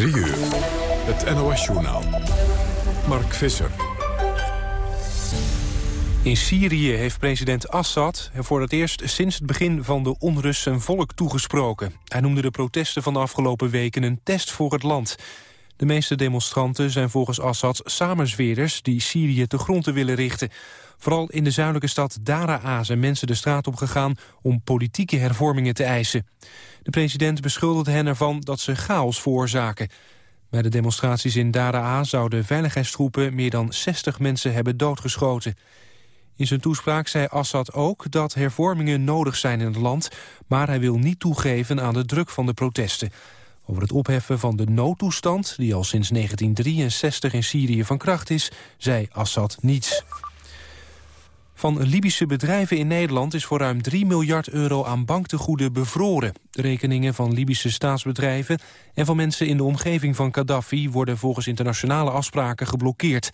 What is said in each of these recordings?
3 uur. Het NOS-journaal. Mark Visser. In Syrië heeft president Assad voor het eerst sinds het begin van de onrust zijn volk toegesproken. Hij noemde de protesten van de afgelopen weken een test voor het land. De meeste demonstranten zijn volgens Assad samenzweerders die Syrië te gronden willen richten. Vooral in de zuidelijke stad Daraa zijn mensen de straat op gegaan om politieke hervormingen te eisen. De president beschuldigde hen ervan dat ze chaos veroorzaken. Bij de demonstraties in Daraa zouden veiligheidstroepen meer dan 60 mensen hebben doodgeschoten. In zijn toespraak zei Assad ook dat hervormingen nodig zijn in het land... maar hij wil niet toegeven aan de druk van de protesten. Over het opheffen van de noodtoestand, die al sinds 1963 in Syrië van kracht is, zei Assad niets. Van Libische bedrijven in Nederland is voor ruim 3 miljard euro aan banktegoeden bevroren. De rekeningen van Libische staatsbedrijven en van mensen in de omgeving van Gaddafi worden volgens internationale afspraken geblokkeerd.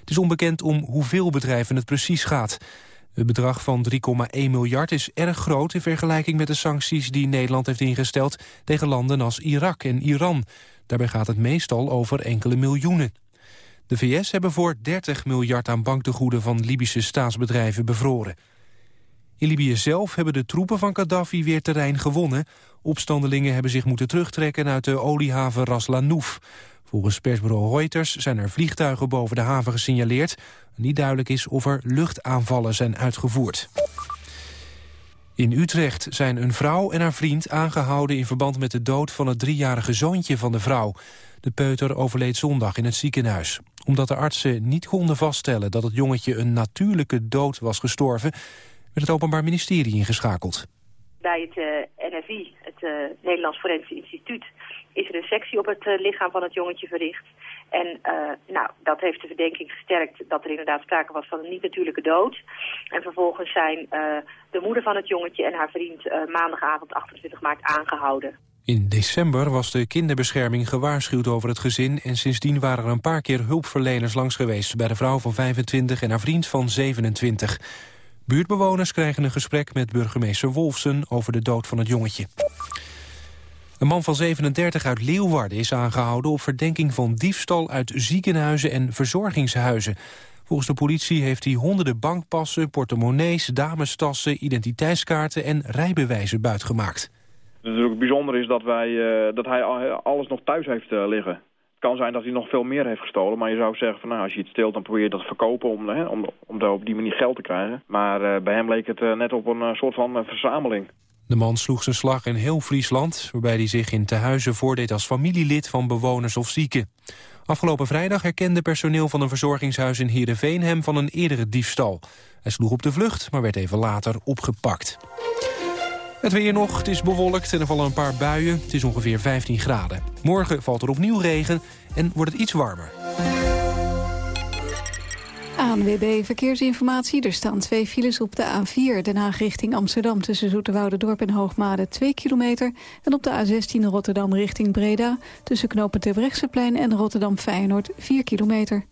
Het is onbekend om hoeveel bedrijven het precies gaat. Het bedrag van 3,1 miljard is erg groot in vergelijking met de sancties die Nederland heeft ingesteld tegen landen als Irak en Iran. Daarbij gaat het meestal over enkele miljoenen. De VS hebben voor 30 miljard aan banktegoeden van Libische staatsbedrijven bevroren. In Libië zelf hebben de troepen van Gaddafi weer terrein gewonnen. Opstandelingen hebben zich moeten terugtrekken uit de oliehaven Ras Lanouf. Volgens persbureau Reuters zijn er vliegtuigen boven de haven gesignaleerd. Niet duidelijk is of er luchtaanvallen zijn uitgevoerd. In Utrecht zijn een vrouw en haar vriend aangehouden... in verband met de dood van het driejarige zoontje van de vrouw. De peuter overleed zondag in het ziekenhuis. Omdat de artsen niet konden vaststellen dat het jongetje een natuurlijke dood was gestorven... werd het Openbaar Ministerie ingeschakeld. Bij het uh, eh, NFI, het uh, Nederlands Forensisch Instituut, is er een sectie op het uh, lichaam van het jongetje verricht. En nou, dat heeft de verdenking versterkt dat er inderdaad sprake was van een niet-natuurlijke dood. En vervolgens zijn de moeder van het jongetje en haar vriend maandagavond 28 maart aangehouden. In december was de kinderbescherming gewaarschuwd over het gezin... en sindsdien waren er een paar keer hulpverleners langs geweest... bij de vrouw van 25 en haar vriend van 27. Buurtbewoners krijgen een gesprek met burgemeester Wolfsen... over de dood van het jongetje. Een man van 37 uit Leeuwarden is aangehouden... op verdenking van diefstal uit ziekenhuizen en verzorgingshuizen. Volgens de politie heeft hij honderden bankpassen, portemonnees... damestassen, identiteitskaarten en rijbewijzen buitgemaakt. Het bijzonder is dat, wij, uh, dat hij alles nog thuis heeft uh, liggen. Het kan zijn dat hij nog veel meer heeft gestolen. Maar je zou zeggen, van, nou, als je iets steelt, dan probeer je dat te verkopen om, hè, om, om daar op die manier geld te krijgen. Maar uh, bij hem leek het net op een soort van verzameling. De man sloeg zijn slag in heel Friesland... waarbij hij zich in tehuizen voordeed als familielid van bewoners of zieken. Afgelopen vrijdag herkende personeel van een verzorgingshuis in Heerenveen... hem van een eerdere diefstal. Hij sloeg op de vlucht, maar werd even later opgepakt. Het weer nog, het is bewolkt en er vallen een paar buien. Het is ongeveer 15 graden. Morgen valt er opnieuw regen en wordt het iets warmer. ANWB Verkeersinformatie. Er staan twee files op de A4 Den Haag richting Amsterdam... tussen Dorp en Hoogmade 2 kilometer. En op de A16 Rotterdam richting Breda... tussen knopen Terbrechtseplein en Rotterdam-Feyenoord 4 kilometer.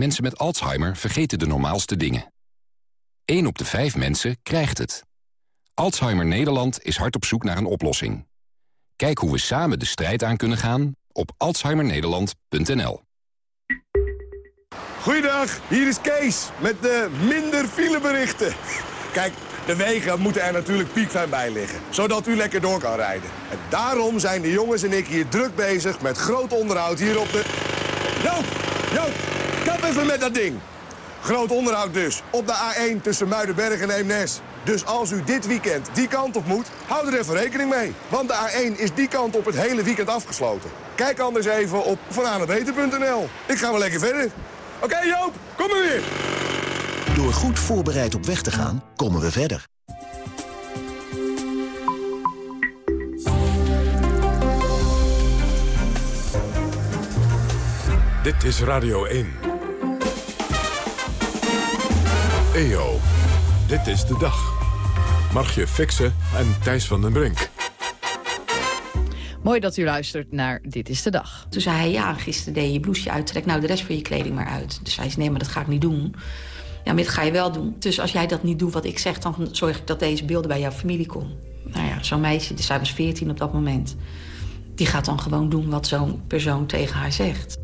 Mensen met Alzheimer vergeten de normaalste dingen. 1 op de 5 mensen krijgt het. Alzheimer Nederland is hard op zoek naar een oplossing. Kijk hoe we samen de strijd aan kunnen gaan op alzheimernederland.nl. Goeiedag, hier is Kees met de minder fileberichten. Kijk, de wegen moeten er natuurlijk piekfijn bij liggen, zodat u lekker door kan rijden. En daarom zijn de jongens en ik hier druk bezig met groot onderhoud hier op de... Joop, Joop, Kap even met dat ding. Groot onderhoud dus. Op de A1 tussen Muidenberg en Eemnes. Dus als u dit weekend die kant op moet, houd er even rekening mee. Want de A1 is die kant op het hele weekend afgesloten. Kijk anders even op vananebeter.nl. Ik ga wel lekker verder. Oké Joop, kom maar weer. Door goed voorbereid op weg te gaan, komen we verder. Dit is Radio 1. EO, dit is de dag. Margje Fixen en Thijs van den Brink. Mooi dat u luistert naar Dit is de Dag. Toen zei hij, ja, gisteren deed je je blouseje uit. Trek nou de rest van je kleding maar uit. Dus hij zei, nee, maar dat ga ik niet doen. Ja, maar dat ga je wel doen. Dus als jij dat niet doet wat ik zeg... dan zorg ik dat deze beelden bij jouw familie komen. Nou ja, zo'n meisje, dus zij was 14 op dat moment... die gaat dan gewoon doen wat zo'n persoon tegen haar zegt.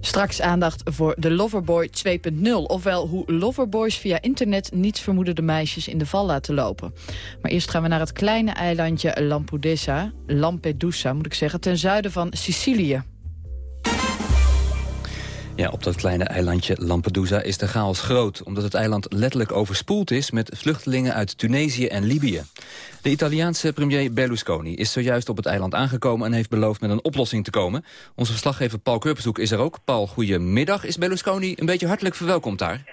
Straks aandacht voor de Loverboy 2.0. Ofwel hoe Loverboys via internet niets vermoedende meisjes in de val laten lopen. Maar eerst gaan we naar het kleine eilandje Lampedusa, Lampedusa moet ik zeggen, ten zuiden van Sicilië. Ja, op dat kleine eilandje Lampedusa is de chaos groot... omdat het eiland letterlijk overspoeld is met vluchtelingen uit Tunesië en Libië. De Italiaanse premier Berlusconi is zojuist op het eiland aangekomen... en heeft beloofd met een oplossing te komen. Onze verslaggever Paul Kurpershoek is er ook. Paul, goedemiddag. Is Berlusconi een beetje hartelijk verwelkomd daar?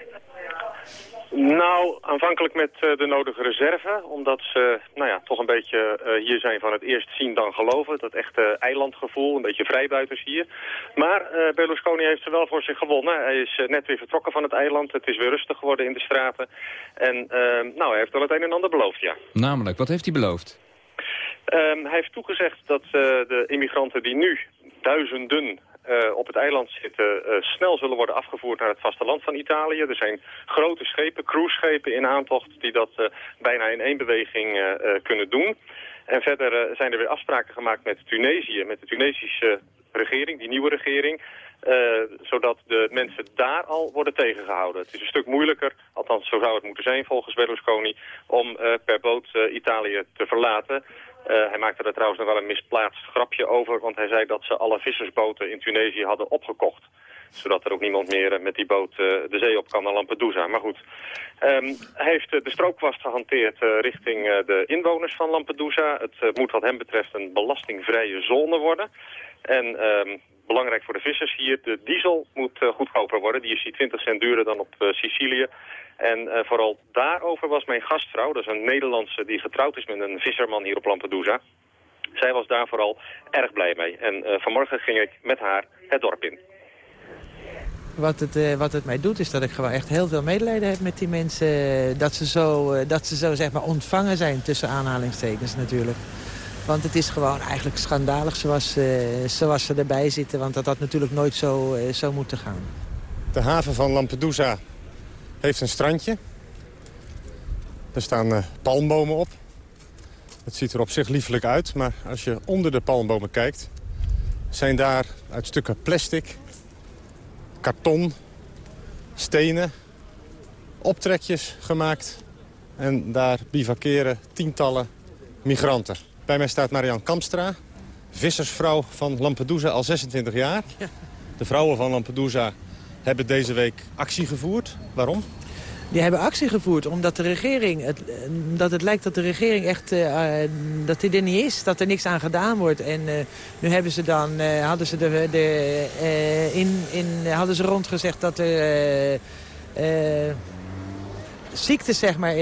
Nou, aanvankelijk met uh, de nodige reserve, omdat ze nou ja, toch een beetje uh, hier zijn van het eerst zien dan geloven. Dat echte eilandgevoel, een beetje vrijbuiters hier. Maar uh, Berlusconi heeft ze wel voor zich gewonnen. Hij is net weer vertrokken van het eiland, het is weer rustig geworden in de straten. En nou, hij heeft wel het een en ander beloofd, ja. Namelijk, wat heeft hij beloofd? Um, hij heeft toegezegd dat de immigranten die nu duizenden uh, op het eiland zitten uh, snel zullen worden afgevoerd naar het vasteland van Italië. Er zijn grote schepen, cruiseschepen in aantocht die dat uh, bijna in één beweging kunnen doen. En verder zijn er weer afspraken gemaakt met Tunesië, met de Tunesische regering, die nieuwe regering. zodat de mensen daar al worden tegengehouden. Het is een stuk moeilijker, althans zo zou het moeten zijn volgens Berlusconi, om per boot Italië te verlaten. Uh, hij maakte er trouwens nog wel een misplaatst grapje over, want hij zei dat ze alle vissersboten in Tunesië hadden opgekocht. Zodat er ook niemand meer eh, met die boot uh, de zee op kan naar Lampedusa. Maar goed, um, hij heeft de strookkwast gehanteerd richting de inwoners van Lampedusa. Het moet wat hem betreft een belastingvrije zone worden. En um, belangrijk voor de vissers hier, de diesel moet goedkoper worden. Die is hier 20 cent duurder dan op Sicilië. En uh, vooral daarover was mijn gastvrouw, dat is een Nederlandse die getrouwd is met een visserman hier op Lampedusa. Zij was daar vooral erg blij mee. En vanmorgen ging ik met haar het dorp in. Wat het, wat het mij doet is dat ik gewoon echt heel veel medelijden heb met die mensen. Dat ze zo, dat ze zo zeg maar ontvangen zijn tussen aanhalingstekens natuurlijk. Want het is gewoon eigenlijk schandalig zoals, zoals ze erbij zitten. Want dat had natuurlijk nooit zo, zo moeten gaan. De haven van Lampedusa heeft een strandje. Er staan uh, palmbomen op. Het ziet er op zich liefelijk uit, maar als je onder de palmbomen kijkt... zijn daar uit stukken plastic, karton, stenen, optrekjes gemaakt. En daar bivakeren tientallen migranten. Bij mij staat Marianne Kamstra, vissersvrouw van Lampedusa al 26 jaar. De vrouwen van Lampedusa hebben deze week actie gevoerd. Waarom? Die hebben actie gevoerd omdat de regering, het, dat het lijkt dat de regering echt, uh, dat die er niet is, dat er niks aan gedaan wordt. En uh, nu hebben ze dan, uh, hadden ze de, de in, in, hadden ze rondgezegd dat er ziektes zeg maar,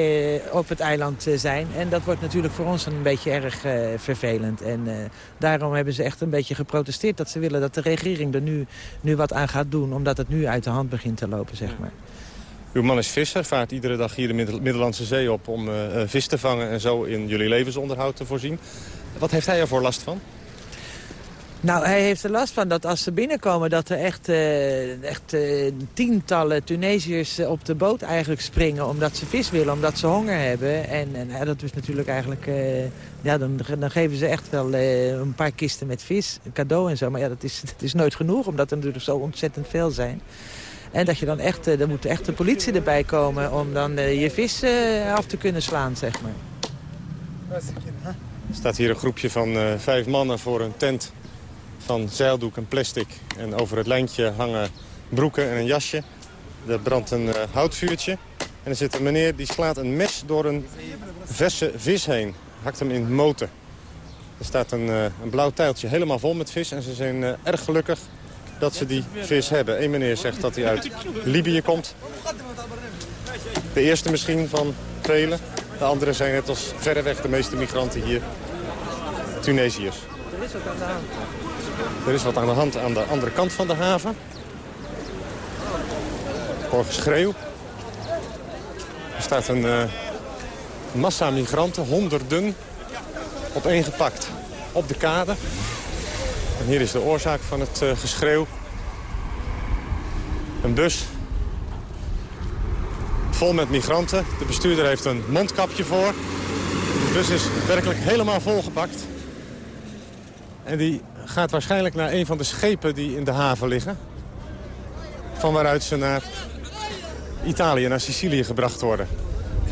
op het eiland zijn. En dat wordt natuurlijk voor ons een beetje erg vervelend. En daarom hebben ze echt een beetje geprotesteerd dat ze willen dat de regering er nu, nu wat aan gaat doen. Omdat het nu uit de hand begint te lopen, zeg maar. Uw man is visser, vaart iedere dag hier de Middellandse Zee op om uh, vis te vangen en zo in jullie levensonderhoud te voorzien. Wat heeft hij ervoor last van? Nou, hij heeft er last van dat als ze binnenkomen... dat er echt, uh, echt uh, tientallen Tunesiërs op de boot eigenlijk springen... omdat ze vis willen, omdat ze honger hebben. En, en dat is natuurlijk eigenlijk... ja, dan, dan, geven ze echt wel een paar kisten met vis, cadeau en zo. Maar ja, dat is, dat is nooit genoeg, omdat er natuurlijk zo ontzettend veel zijn. En dat je dan echt, er moet echt de politie erbij komen om dan je vis af te kunnen slaan, zeg maar. Er staat hier een groepje van vijf mannen voor een tent van zeildoek en plastic. En over het lijntje hangen broeken en een jasje. Er brandt een uh, houtvuurtje. En er zit een meneer die slaat een mes door een verse vis heen. Hakt hem in moten. Er staat een, uh, een blauw tijltje helemaal vol met vis. En ze zijn erg gelukkig dat ze die vis hebben. Eén meneer zegt dat hij uit Libië komt. De eerste misschien van velen. De andere zijn net als verreweg de meeste migranten hier Tunesiërs. Er is wat aan de hand. Aan de andere kant van de haven. hoor geschreeuw. Er staat een uh, massa migranten, honderden, opeengepakt op de kade. En hier is de oorzaak van het uh, geschreeuw. Een bus vol met migranten. De bestuurder heeft een mondkapje voor. De bus is werkelijk helemaal volgepakt. En die gaat waarschijnlijk naar een van de schepen die in de haven liggen. Van waaruit ze naar Italië, naar Sicilië gebracht worden.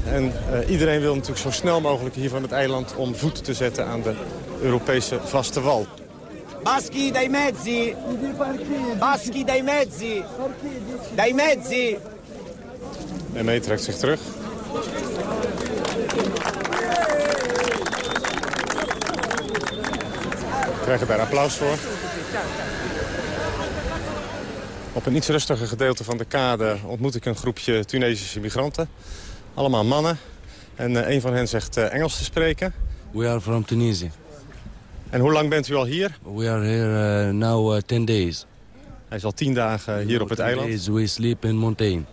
En uh, iedereen wil natuurlijk zo snel mogelijk hier van het eiland om voet te zetten aan de Europese vaste wal. Baschi dai mezzi! Baschi dai mezzi! Dai mezzi! En mee trekt zich terug. Krijgen daar applaus voor. Op een iets rustiger gedeelte van de kade ontmoet ik een groepje Tunesische migranten. Allemaal mannen. En uh, een van hen zegt uh, Engels te spreken. We are from Tunisia. En hoe lang bent u al hier? We are here uh, now 10 days. Hij is al tien dagen hier no, op het eiland. Days we sleep in mountain.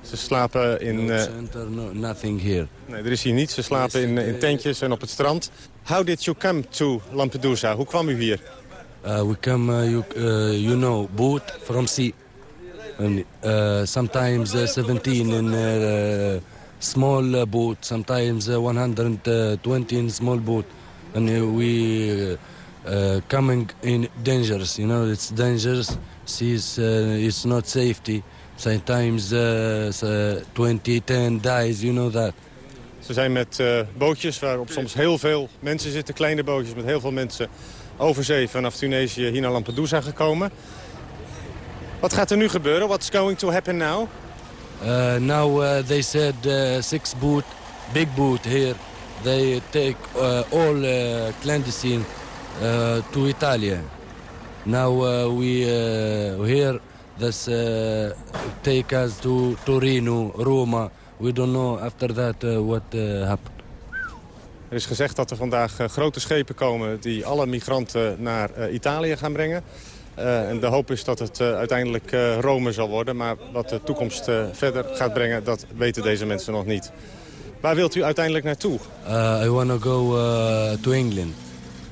Ze slapen in... No center, no, nothing here. Nee, er is hier niets. Ze slapen in, in tentjes en op het strand. How did you come to Lampedusa? Hoe kwam u hier? Uh, we come, uh, you, uh, you know, boat from sea. And, uh, sometimes uh, 17 in a small boat, sometimes 120 in small boat. And we coming in dangerous, you know, it's dangerous. Seas, it's not safety. Sometimes uh, 20, 10 dies, you know that. Ze zijn met uh, bootjes waarop soms heel veel mensen zitten. Kleine bootjes met heel veel mensen over zee vanaf Tunesië hier naar Lampedusa gekomen. Wat gaat er nu gebeuren? What's going to happen now? Uh, now uh, they said uh, six boot, big boat here. They take uh, all uh, clandestine uh, to Italy. Now we here this take us to Torino, Roma. We don't know after that what happened. Er is gezegd dat er vandaag uh, grote schepen komen die alle migranten naar uh, Italië gaan brengen. Uh, en de hoop is dat het uiteindelijk Rome zal worden. Maar wat de toekomst verder gaat brengen, dat weten deze mensen nog niet. Waar wilt u uiteindelijk naartoe? I want to go to England.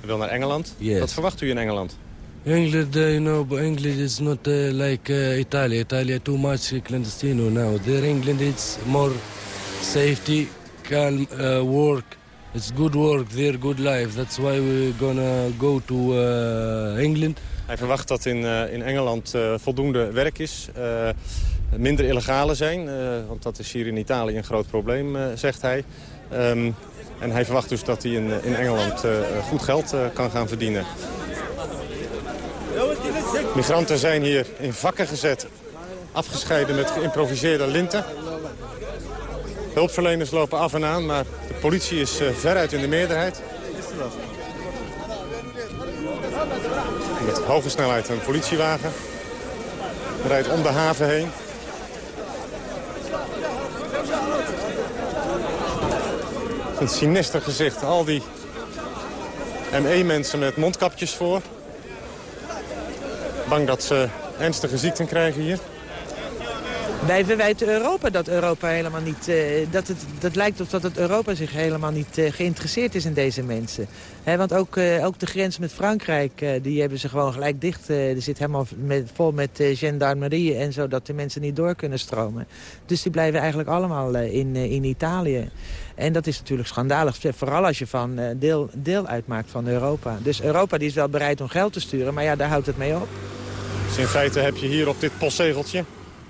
U wil naar Engeland? Yes. Wat verwacht u in Engeland? England, you know, England is not like Italy. Italy too much clandestino now. There England is more safety, calm work. It's good work there, good life. That's why we're gonna go to uh, England. Hij verwacht dat in, uh, in Engeland uh, voldoende werk is. Uh, minder illegale zijn, want dat is hier in Italië een groot probleem, zegt hij. Um, en hij verwacht dus dat hij in, in Engeland goed geld kan gaan verdienen. Migranten zijn hier in vakken gezet, afgescheiden met geïmproviseerde linten. Hulpverleners lopen af en aan, maar de politie is uh, veruit in de meerderheid. Met hoge snelheid een politiewagen. Rijdt om de haven heen. Een sinister gezicht. Al die ME-mensen met mondkapjes voor. Bang dat ze ernstige ziekten krijgen hier. Wij verwijten Europa dat Europa helemaal niet... Uh, dat, het, dat lijkt op dat het Europa zich helemaal niet uh, geïnteresseerd is in deze mensen. Want ook, uh, ook de grens met Frankrijk, die hebben ze gewoon gelijk dicht. er zit helemaal met, vol met gendarmerie en zo, dat de mensen niet door kunnen stromen. Dus die blijven eigenlijk allemaal in, in Italië. En dat is natuurlijk schandalig, vooral als je van deel, deel uitmaakt van Europa. Dus Europa die is wel bereid om geld te sturen, maar ja, daar houdt het mee op. Dus in feite heb je hier op dit postzegeltje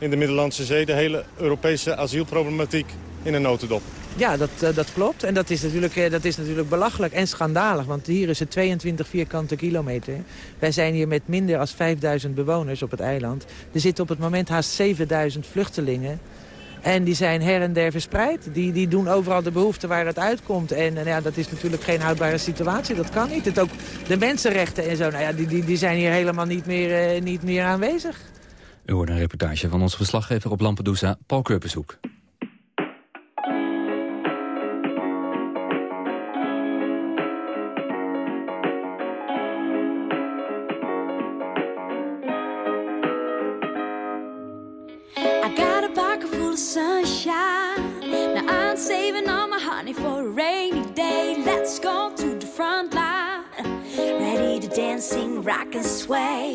in de Middellandse Zee... de hele Europese asielproblematiek in een notendop. Ja, dat, uh, dat klopt. En dat is, natuurlijk, uh, dat is natuurlijk belachelijk en schandalig. Want hier is het 22 vierkante kilometer. Wij zijn hier met minder dan 5000 bewoners op het eiland. Er zitten op het moment haast 7000 vluchtelingen. En die zijn her en der verspreid. Die, die doen overal de behoefte waar het uitkomt. En, en ja, dat is natuurlijk geen houdbare situatie. Dat kan niet. Het ook de mensenrechten en zo, nou ja, die, die, die zijn hier helemaal niet meer, uh, niet meer aanwezig. U hoort een reportage van onze verslaggever op Lampedusa, Paul Kurpershoek. I the sunshine. Now I'm saving all my honey for rainy day. Let's go to the front line. Ready to dance, sing, rock and sway.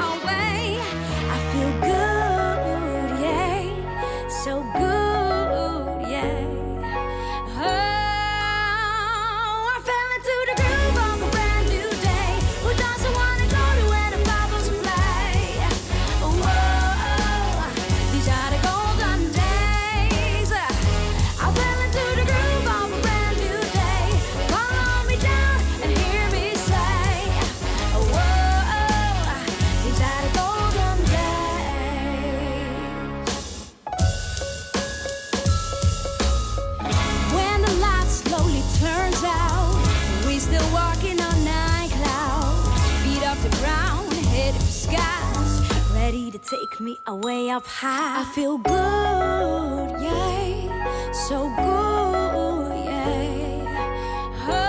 away up high. I feel good, yeah, so good, yeah. Oh,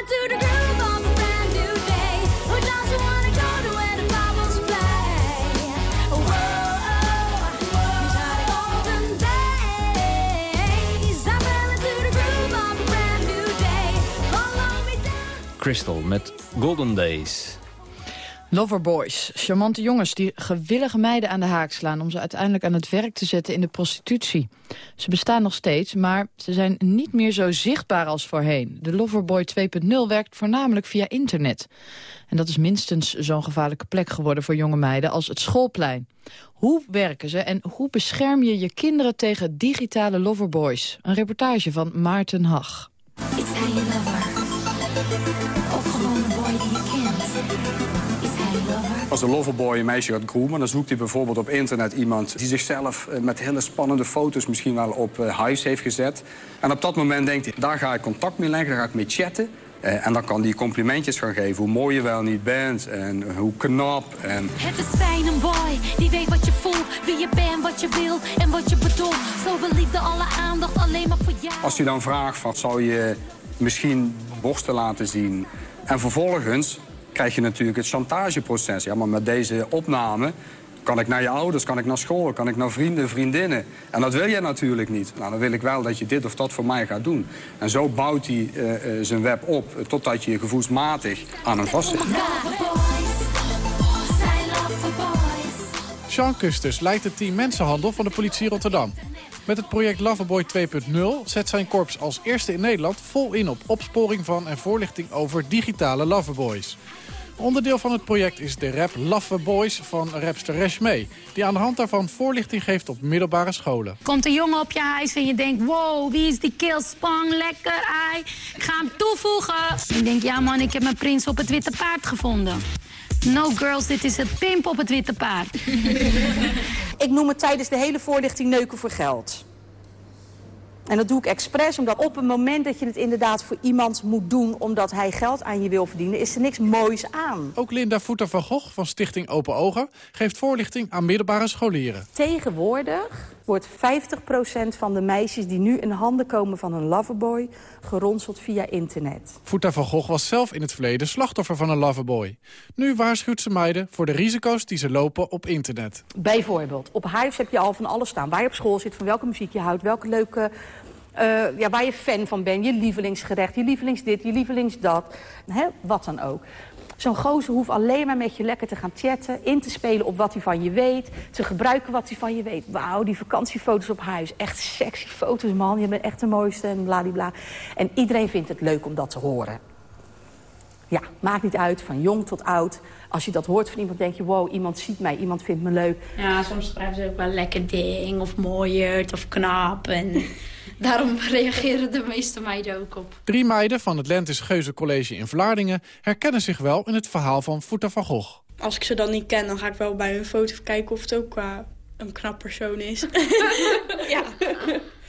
into the groove of a brand new day. Who doesn't wanna go to where the bubbles play? Whoa, these are the golden days. I fell into the groove of a brand new day. Follow me down. Crystal met Golden Days. Loverboys, charmante jongens die gewillige meiden aan de haak slaan... om ze uiteindelijk aan het werk te zetten in de prostitutie. Ze bestaan nog steeds, maar ze zijn niet meer zo zichtbaar als voorheen. De Loverboy 2.0 werkt voornamelijk via internet. En dat is minstens zo'n gevaarlijke plek geworden voor jonge meiden als het schoolplein. Hoe werken ze en hoe bescherm je je kinderen tegen digitale Loverboys? Een reportage van Maarten Hag. It's how you love Als een loverboy een meisje gaat groomen, dan zoekt hij bijvoorbeeld op internet iemand die zichzelf eh, met hele spannende foto's misschien wel op eh, Hives heeft gezet. En op dat moment denkt hij, daar ga ik contact mee leggen, daar ga ik mee chatten. Eh, en dan kan hij complimentjes gaan geven, hoe mooi je wel niet bent en hoe knap. En Het is fijn een boy die weet wat je voelt, wie je bent, wat je wil en wat je bedoelt. Zoveel liefde, alle aandacht, alleen maar voor jou. als hij dan vraagt, van, zou je misschien borsten laten zien? En vervolgens krijg je natuurlijk het chantageproces. Ja, maar met deze opname kan ik naar je ouders, kan ik naar school, kan ik naar vrienden, vriendinnen. En dat wil jij natuurlijk niet. Nou, dan wil ik wel dat je dit of dat voor mij gaat doen. En zo bouwt hij eh, eh, zijn web op, eh, totdat je je gevoelsmatig aan hem vastzit. Sean Custus leidt het team mensenhandel van de politie Rotterdam. Met het project Loverboy 2.0 zet zijn korps als eerste in Nederland vol in op opsporing van en voorlichting over digitale loverboys. Onderdeel van het project is de rap Loverboys van rapster Reshmee... die aan de hand daarvan voorlichting geeft op middelbare scholen. Komt een jongen op je huis en je denkt... wow, wie is die killspang, lekker, ai. Ik ga hem toevoegen. Ik denk, ja man, ik heb mijn prins op het witte paard gevonden. No girls, dit is het pimp op het witte paard. Ik noem het tijdens de hele voorlichting neuken voor geld. En dat doe ik expres, omdat op het moment dat je het inderdaad voor iemand moet doen... omdat hij geld aan je wil verdienen, is er niks moois aan. Ook Linda Voeter van Gogh van Stichting Open Ogen... geeft voorlichting aan middelbare scholieren. Tegenwoordig wordt 50% van de meisjes die nu in handen komen van een loverboy... geronseld via internet. Voeter van Gogh was zelf in het verleden slachtoffer van een loverboy. Nu waarschuwt ze meiden voor de risico's die ze lopen op internet. Bijvoorbeeld, op Hives heb je al van alles staan. Waar je op school zit, van welke muziek je houdt, welke leuke... eh, ja, waar je fan van bent, je lievelingsgerecht, je lievelings dit, je lievelings dat. Hè, wat dan ook. Zo'n gozer hoeft alleen maar met je lekker te gaan chatten... in te spelen op wat hij van je weet, te gebruiken wat hij van je weet. Wauw, die vakantiefoto's op huis. Echt sexy foto's, man. Je bent echt de mooiste en bladibla. En iedereen vindt het leuk om dat te horen. Ja, maakt niet uit, van jong tot oud. Als je dat hoort van iemand, denk je... wow, iemand ziet mij, iemand vindt me leuk. Ja, soms schrijven ze ook wel lekker ding of mooierd of knap. En daarom reageren de meeste meiden ook op. Drie meiden van het Lentis Geuze College in Vlaardingen... herkennen zich wel in het verhaal van Voeter van Gogh. Als ik ze dan niet ken, dan ga ik wel bij hun foto kijken of het ook qua een knap persoon is. ja.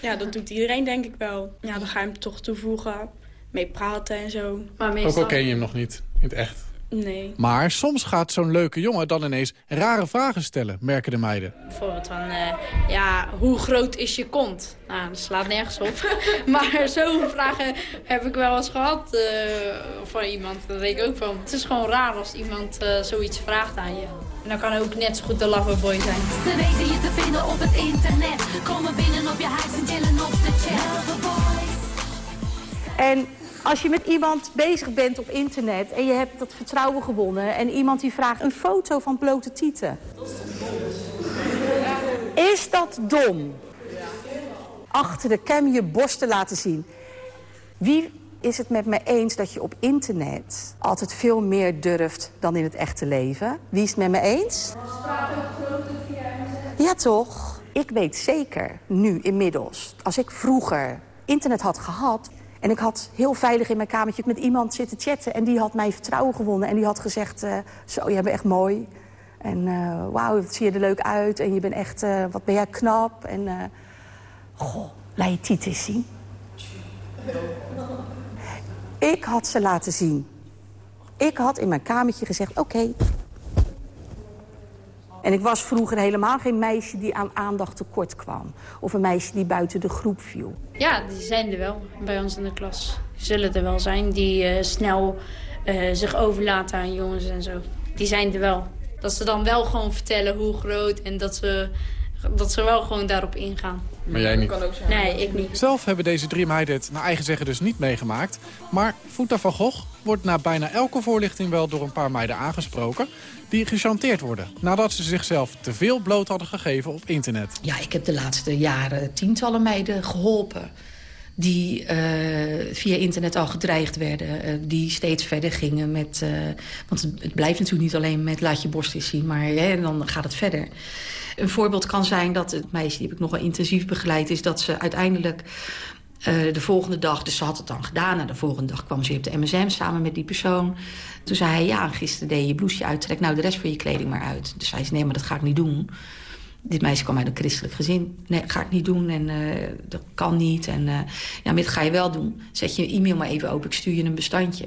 ja, dat doet iedereen denk ik wel. Ja, dan ga je hem toch toevoegen, mee praten en zo. Ook al ken je hem nog niet, in het echt. Nee. Maar soms gaat zo'n leuke jongen dan ineens rare vragen stellen, merken de meiden. Bijvoorbeeld van, eh, ja, hoe groot is je kont? Nou, dat slaat nergens op. maar zo'n vragen heb ik wel eens gehad uh, van iemand. Dat denk ik ook van. Het is gewoon raar als iemand uh, zoiets vraagt aan je. En dan kan ook net zo goed de loverboy zijn. Ze weten je te vinden op het internet. Komen binnen op je huis en chillen op de chat. En als je met iemand bezig bent op internet en je hebt dat vertrouwen gewonnen... en iemand die vraagt een foto van blote tieten. Is dat dom? Achter de cam je borsten laten zien. Wie is het met me eens dat je op internet altijd veel meer durft dan in het echte leven? Wie is het met me eens? Ja, toch? Ik weet zeker, nu inmiddels, als ik vroeger internet had gehad... En ik had heel veilig in mijn kamertje met iemand zitten chatten. En die had mij vertrouwen gewonnen. En die had gezegd, uh, zo, jij bent echt mooi. En uh, wauw, wat zie je er leuk uit. En je bent echt, uh, wat ben jij knap. En, goh, laat je titel zien. Ik had ze laten zien. Ik had in mijn kamertje gezegd, oké. En ik was vroeger helemaal geen meisje die aan aandacht tekort kwam. Of een meisje die buiten de groep viel. Ja, die zijn er wel bij ons in de klas. Zullen er wel zijn die uh, snel uh, zich overlaten aan jongens en zo. Die zijn er wel. Dat ze dan wel gewoon vertellen hoe groot en dat ze, dat ze wel gewoon daarop ingaan. Maar jij niet? Nee, ik niet. Zelf hebben deze drie meiden het naar eigen zeggen dus niet meegemaakt. Maar Voeta van Gogh wordt na bijna elke voorlichting wel door een paar meiden aangesproken... die gechanteerd worden nadat ze zichzelf te veel bloot hadden gegeven op internet. Ja, ik heb de laatste jaren tientallen meiden geholpen die uh, via internet al gedreigd werden. Uh, die steeds verder gingen met... Uh, want het blijft natuurlijk niet alleen met laat je borst eens zien... maar hè, dan gaat het verder. Een voorbeeld kan zijn dat het meisje, die heb ik nogal intensief begeleid... is dat ze uiteindelijk uh, de volgende dag, dus ze had het dan gedaan... en de volgende dag kwam ze op de MSM samen met die persoon. Toen zei hij, ja, gisteren deed je je blouseje uit... trek nou de rest van je kleding maar uit. Dus zei ze, nee, maar dat ga ik niet doen. Dit meisje kwam uit een christelijk gezin. Nee, ga ik niet doen en uh, dat kan niet. En uh, ja, dit ga je wel doen. Zet je e-mail maar even open, ik stuur je een bestandje.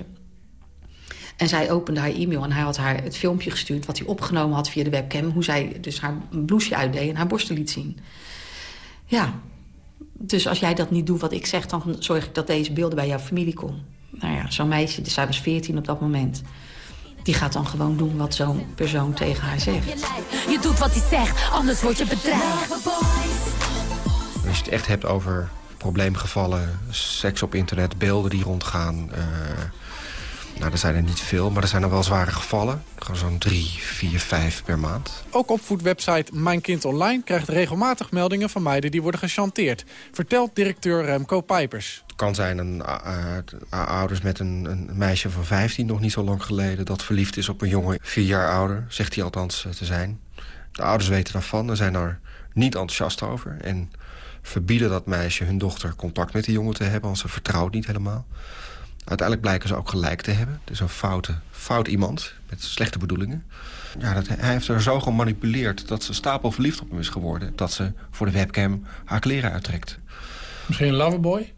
En zij opende haar e-mail en hij had haar het filmpje gestuurd... wat hij opgenomen had via de webcam... hoe zij dus haar blouseje uitdeed en haar borsten liet zien. Ja, dus als jij dat niet doet wat ik zeg... dan zorg ik dat deze beelden bij jouw familie komen. Nou ja, zo'n meisje, dus zij was 14 op dat moment... die gaat dan gewoon doen wat zo'n persoon tegen haar zegt. Je doet wat hij zegt, anders word je bedreigd. Als je het echt hebt over probleemgevallen... seks op internet, beelden die rondgaan... Uh, nou, er zijn er niet veel, maar er zijn er wel zware gevallen. Gewoon zo'n drie, vier, vijf per maand. Ook opvoedwebsite Mijn Kind Online krijgt regelmatig meldingen van meiden die worden gechanteerd. Vertelt directeur Remco Pijpers. Het kan zijn een, uh, ouders met een, een, meisje van 15, nog niet zo lang geleden... dat verliefd is op een jongen, vier jaar ouder, zegt hij althans uh, te zijn. De ouders weten daarvan en zijn er niet enthousiast over. En verbieden dat meisje hun dochter contact met die jongen te hebben... want ze vertrouwt niet helemaal. Uiteindelijk blijken ze ook gelijk te hebben. Het is een foute, fout iemand met slechte bedoelingen. Ja, dat, hij heeft er zo gemanipuleerd dat ze stapel verliefd op hem is geworden... dat ze voor de webcam haar kleren uittrekt. Misschien een loverboy?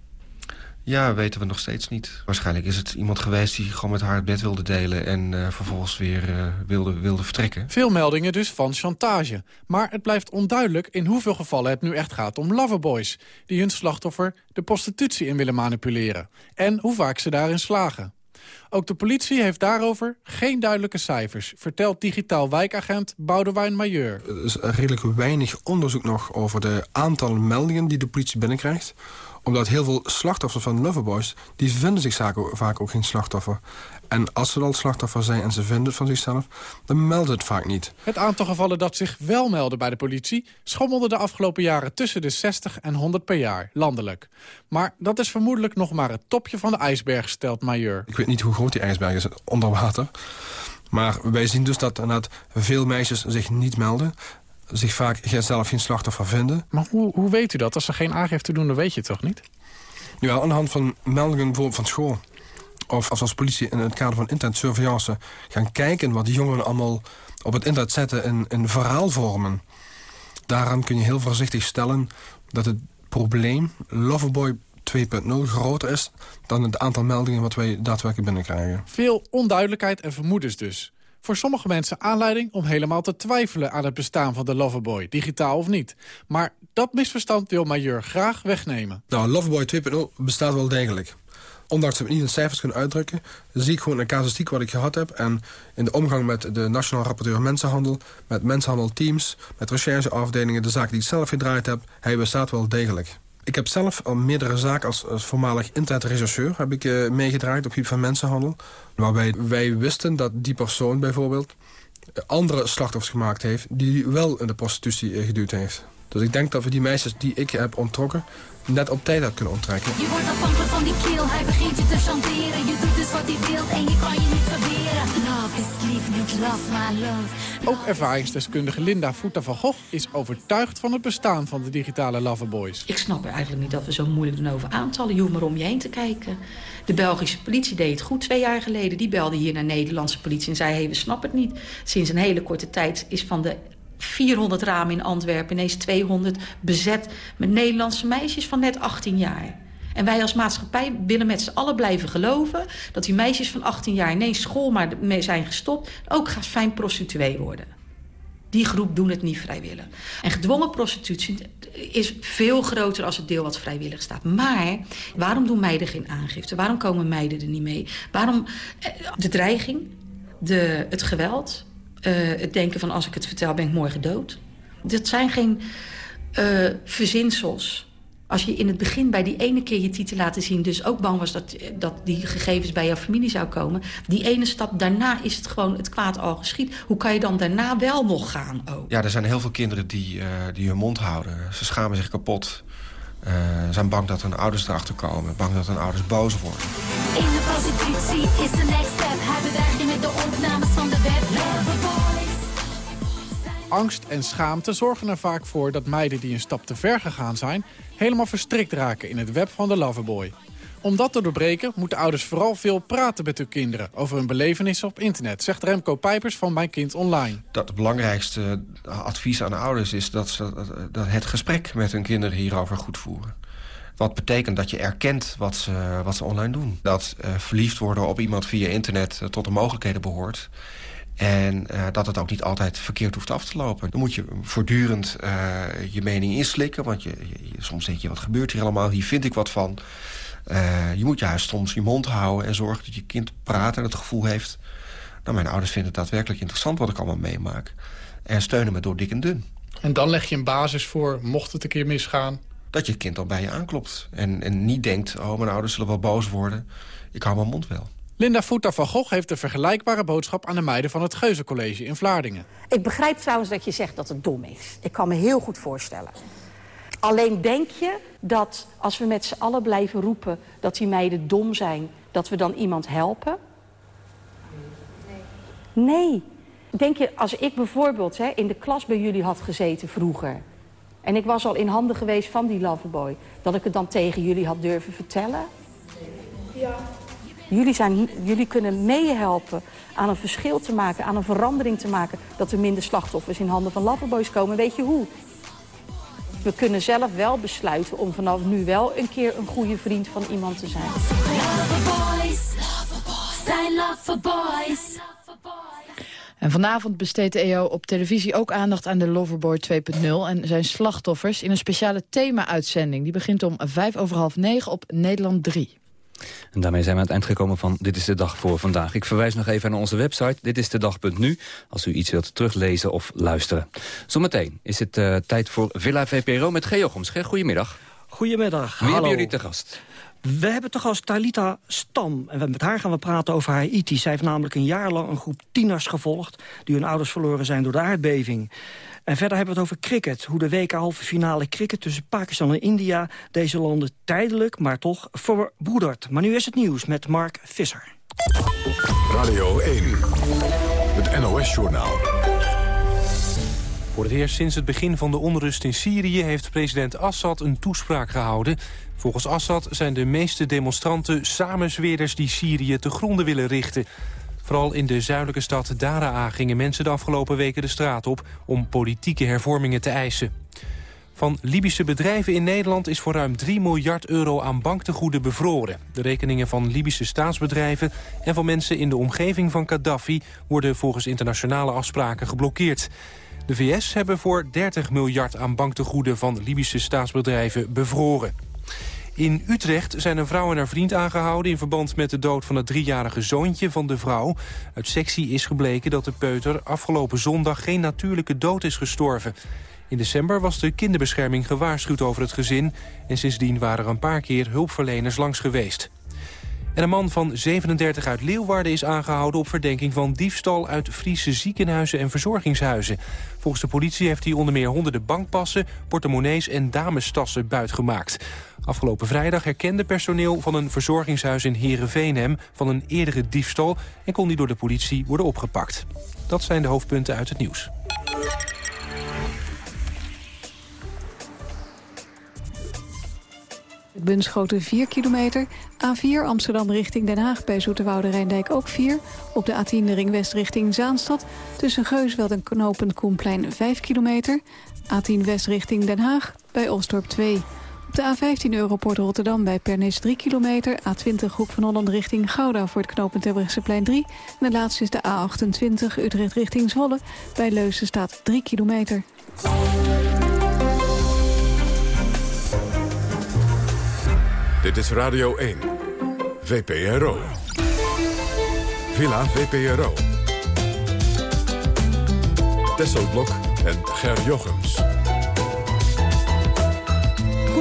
Ja, weten we nog steeds niet. Waarschijnlijk is het iemand geweest die gewoon met haar het bed wilde delen... en uh, vervolgens weer uh, wilde, wilde vertrekken. Veel meldingen dus van chantage. Maar het blijft onduidelijk in hoeveel gevallen het nu echt gaat om loverboys... die hun slachtoffer de prostitutie in willen manipuleren. En hoe vaak ze daarin slagen. Ook de politie heeft daarover geen duidelijke cijfers... vertelt digitaal wijkagent Boudewijn Majeur. Er is redelijk weinig onderzoek nog over de aantallen meldingen... die de politie binnenkrijgt omdat heel veel slachtoffers van loverboys... die vinden zich vaak ook geen slachtoffer. En als ze dan slachtoffer zijn en ze vinden het van zichzelf... dan melden het vaak niet. Het aantal gevallen dat zich wel melden bij de politie... schommelde de afgelopen jaren tussen de 60 en 100 per jaar, landelijk. Maar dat is vermoedelijk nog maar het topje van de ijsberg, stelt Majeur. Ik weet niet hoe groot die ijsberg is onder water. Maar wij zien dus dat inderdaad veel meisjes zich niet melden zich vaak zelf geen slachtoffer vinden. Maar hoe, hoe weet u dat? Als ze geen aangifte doen, dan weet je het toch niet? Ja, aan de hand van meldingen bijvoorbeeld van school. Of als als politie in het kader van internetsurveillance gaan kijken... wat die jongeren allemaal op het internet zetten in, in verhaalvormen. Daaraan kun je heel voorzichtig stellen dat het probleem loverboy 2.0 groter is... dan het aantal meldingen wat wij daadwerkelijk binnenkrijgen. Veel onduidelijkheid en vermoedens dus. Voor sommige mensen aanleiding om helemaal te twijfelen aan het bestaan van de Loverboy, digitaal of niet. Maar dat misverstand wil Majeur graag wegnemen. Nou, Loverboy 2.0 bestaat wel degelijk. Ondanks dat we niet in cijfers kunnen uitdrukken... zie ik gewoon een casuïstiek wat ik gehad heb. En in de omgang met de Nationaal Rapporteur Mensenhandel... met mensenhandelteams, met rechercheafdelingen... de zaken die ik zelf gedraaid heb, hij bestaat wel degelijk. Ik heb zelf al meerdere zaken als, voormalig internetrechercheur... heb ik uh, meegedraaid op gebied van mensenhandel. Waarbij wij wisten dat die persoon bijvoorbeeld... andere slachtoffers gemaakt heeft... die wel in de prostitutie geduwd heeft. Dus ik denk dat we die meisjes die ik heb ontrokken net op tijd had kunnen onttrekken. Je wordt afhankelijk van die kill, hij begint je te chanteren. Je doet dus wat hij wilt en je kan je niet Ook ervaringsdeskundige Linda Voeta van Gogh is overtuigd van het bestaan van de digitale loverboys. Ik snap eigenlijk niet dat we zo moeilijk doen over aantallen. Je hoeft maar om je heen te kijken. De Belgische politie deed het goed twee jaar geleden. Die belde hier naar Nederlandse politie en zei... hey, we snappen het niet. Sinds een hele korte tijd is van de 400 ramen in Antwerpen, ineens 200 bezet met Nederlandse meisjes van net 18 jaar. En wij als maatschappij willen met z'n allen blijven geloven... dat die meisjes van 18 jaar ineens school maar mee zijn gestopt... ook gaat fijn prostituee worden. Die groep doen het niet vrijwillig. En gedwongen prostitutie is veel groter als het deel wat vrijwillig staat. Maar waarom doen meiden geen aangifte? Waarom komen meiden er niet mee? Waarom de dreiging, de, het geweld, uh, het denken van als ik het vertel ben ik morgen dood. Dat zijn geen uh, verzinsels. Als je in het begin bij die ene keer je titel laten zien... dus ook bang was dat, dat die gegevens bij jouw familie zou komen... die ene stap daarna is het gewoon het kwaad al geschied. Hoe kan je dan daarna wel nog gaan ook? Ja, er zijn heel veel kinderen die, uh, die hun mond houden. Ze schamen zich kapot. Uh, zijn bang dat hun ouders erachter komen. Bang dat hun ouders boos worden. In de prostitutie is de next step. Hij bedreigt je met de opnames van de web. Angst en schaamte zorgen er vaak voor dat meiden die een stap te ver gegaan zijn... helemaal verstrikt raken in het web van de loverboy. Om dat te doorbreken moeten ouders vooral veel praten met hun kinderen... over hun belevenissen op internet, zegt Remco Pijpers van Mijn Kind Online. Dat het belangrijkste advies aan ouders is dat ze dat het gesprek met hun kinderen hierover goed voeren. Wat betekent dat je erkent wat ze, wat ze online doen. Dat uh, verliefd worden op iemand via internet uh, tot de mogelijkheden behoort. En uh, dat het ook niet altijd verkeerd hoeft af te lopen. Dan moet je voortdurend uh, je mening inslikken. Want je, je, soms denk je, wat gebeurt hier allemaal? Hier vind ik wat van. Uh, je moet juist soms je mond houden en zorgen dat je kind praat en het gevoel heeft... nou, mijn ouders vinden het daadwerkelijk interessant wat ik allemaal meemaak. En steunen me door dik en dun. En dan leg je een basis voor, mocht het een keer misgaan... Dat je kind dan bij je aanklopt. En, en niet denkt, oh, mijn ouders zullen wel boos worden. Ik hou mijn mond wel. Linda Voeta van Gogh heeft een vergelijkbare boodschap aan de meiden van het Geuzencollege in Vlaardingen. Ik begrijp trouwens dat je zegt dat het dom is. Ik kan me heel goed voorstellen. Alleen denk je dat als we met z'n allen blijven roepen dat die meiden dom zijn... dat we dan iemand helpen? Nee. Nee. Denk je, als ik bijvoorbeeld hè, in de klas bij jullie had gezeten vroeger... en ik was al in handen geweest van die loverboy... dat ik het dan tegen jullie had durven vertellen? Ja. Jullie, zijn, jullie kunnen meehelpen aan een verschil te maken, aan een verandering te maken... dat er minder slachtoffers in handen van loverboys komen. Weet je hoe? We kunnen zelf wel besluiten om vanaf nu wel een keer een goede vriend van iemand te zijn. Loverboys, zijn loverboys. En vanavond besteedt de EO op televisie ook aandacht aan de Loverboy 2.0... en zijn slachtoffers in een speciale thema-uitzending. Die begint om vijf over half negen op Nederland 3. En daarmee zijn we aan het eind gekomen van Dit is de Dag voor vandaag. Ik verwijs nog even naar onze website, dit is de dag.nu... als u iets wilt teruglezen of luisteren. Zometeen is het uh, tijd voor Villa VPRO met Geochems. Ge, goedemiddag. Goedemiddag. Wie Hallo. hebben jullie te gast? We hebben toch als Talita Stam. En met haar gaan we praten over Haiti. Zij heeft namelijk een jaar lang een groep tieners gevolgd... die hun ouders verloren zijn door de aardbeving. En verder hebben we het over cricket. Hoe de WK halve finale cricket tussen Pakistan en India... deze landen tijdelijk, maar toch verbroedert. Maar nu is het nieuws met Mark Visser. Radio 1, het NOS-journaal. Voor het eerst sinds het begin van de onrust in Syrië... heeft president Assad een toespraak gehouden. Volgens Assad zijn de meeste demonstranten samenzweerders... die Syrië te gronden willen richten. Vooral in de zuidelijke stad Daraa gingen mensen de afgelopen weken de straat op... om politieke hervormingen te eisen. Van Libische bedrijven in Nederland is voor ruim 3 miljard euro aan banktegoeden bevroren. De rekeningen van Libische staatsbedrijven en van mensen in de omgeving van Gaddafi... worden volgens internationale afspraken geblokkeerd. De VS hebben voor 30 miljard aan banktegoeden van Libische staatsbedrijven bevroren. In Utrecht zijn een vrouw en haar vriend aangehouden... in verband met de dood van het driejarige zoontje van de vrouw. Uit sectie is gebleken dat de peuter afgelopen zondag... geen natuurlijke dood is gestorven. In december was de kinderbescherming gewaarschuwd over het gezin... en sindsdien waren er een paar keer hulpverleners langs geweest. En een man van 37 uit Leeuwarden is aangehouden op verdenking van diefstal uit Friese ziekenhuizen en verzorgingshuizen. Volgens de politie heeft hij onder meer honderden bankpassen, portemonnees en damestassen buitgemaakt. Afgelopen vrijdag herkende personeel van een verzorgingshuis in Heerenveen hem van een eerdere diefstal en kon die door de politie worden opgepakt. Dat zijn de hoofdpunten uit het nieuws. Bunschoten 4 kilometer. A4 Amsterdam richting Den Haag bij Zoeterwoude Rijndijk ook 4. Op de A10 de ring west richting Zaanstad. Tussen Geusveld en Knopend Koenplein 5 kilometer. A10 west richting Den Haag bij Osdorp 2. Op de A15 Europort Rotterdam bij Pernis 3 kilometer. A20 Hoek van Holland richting Gouda voor het knooppunt Terbrechtseplein 3. En de laatste is de A28 Utrecht richting Zwolle. Bij Leusden staat 3 kilometer. Dit is Radio 1. VPRO. Villa VPRO. Tesselblok en Ger Jochems.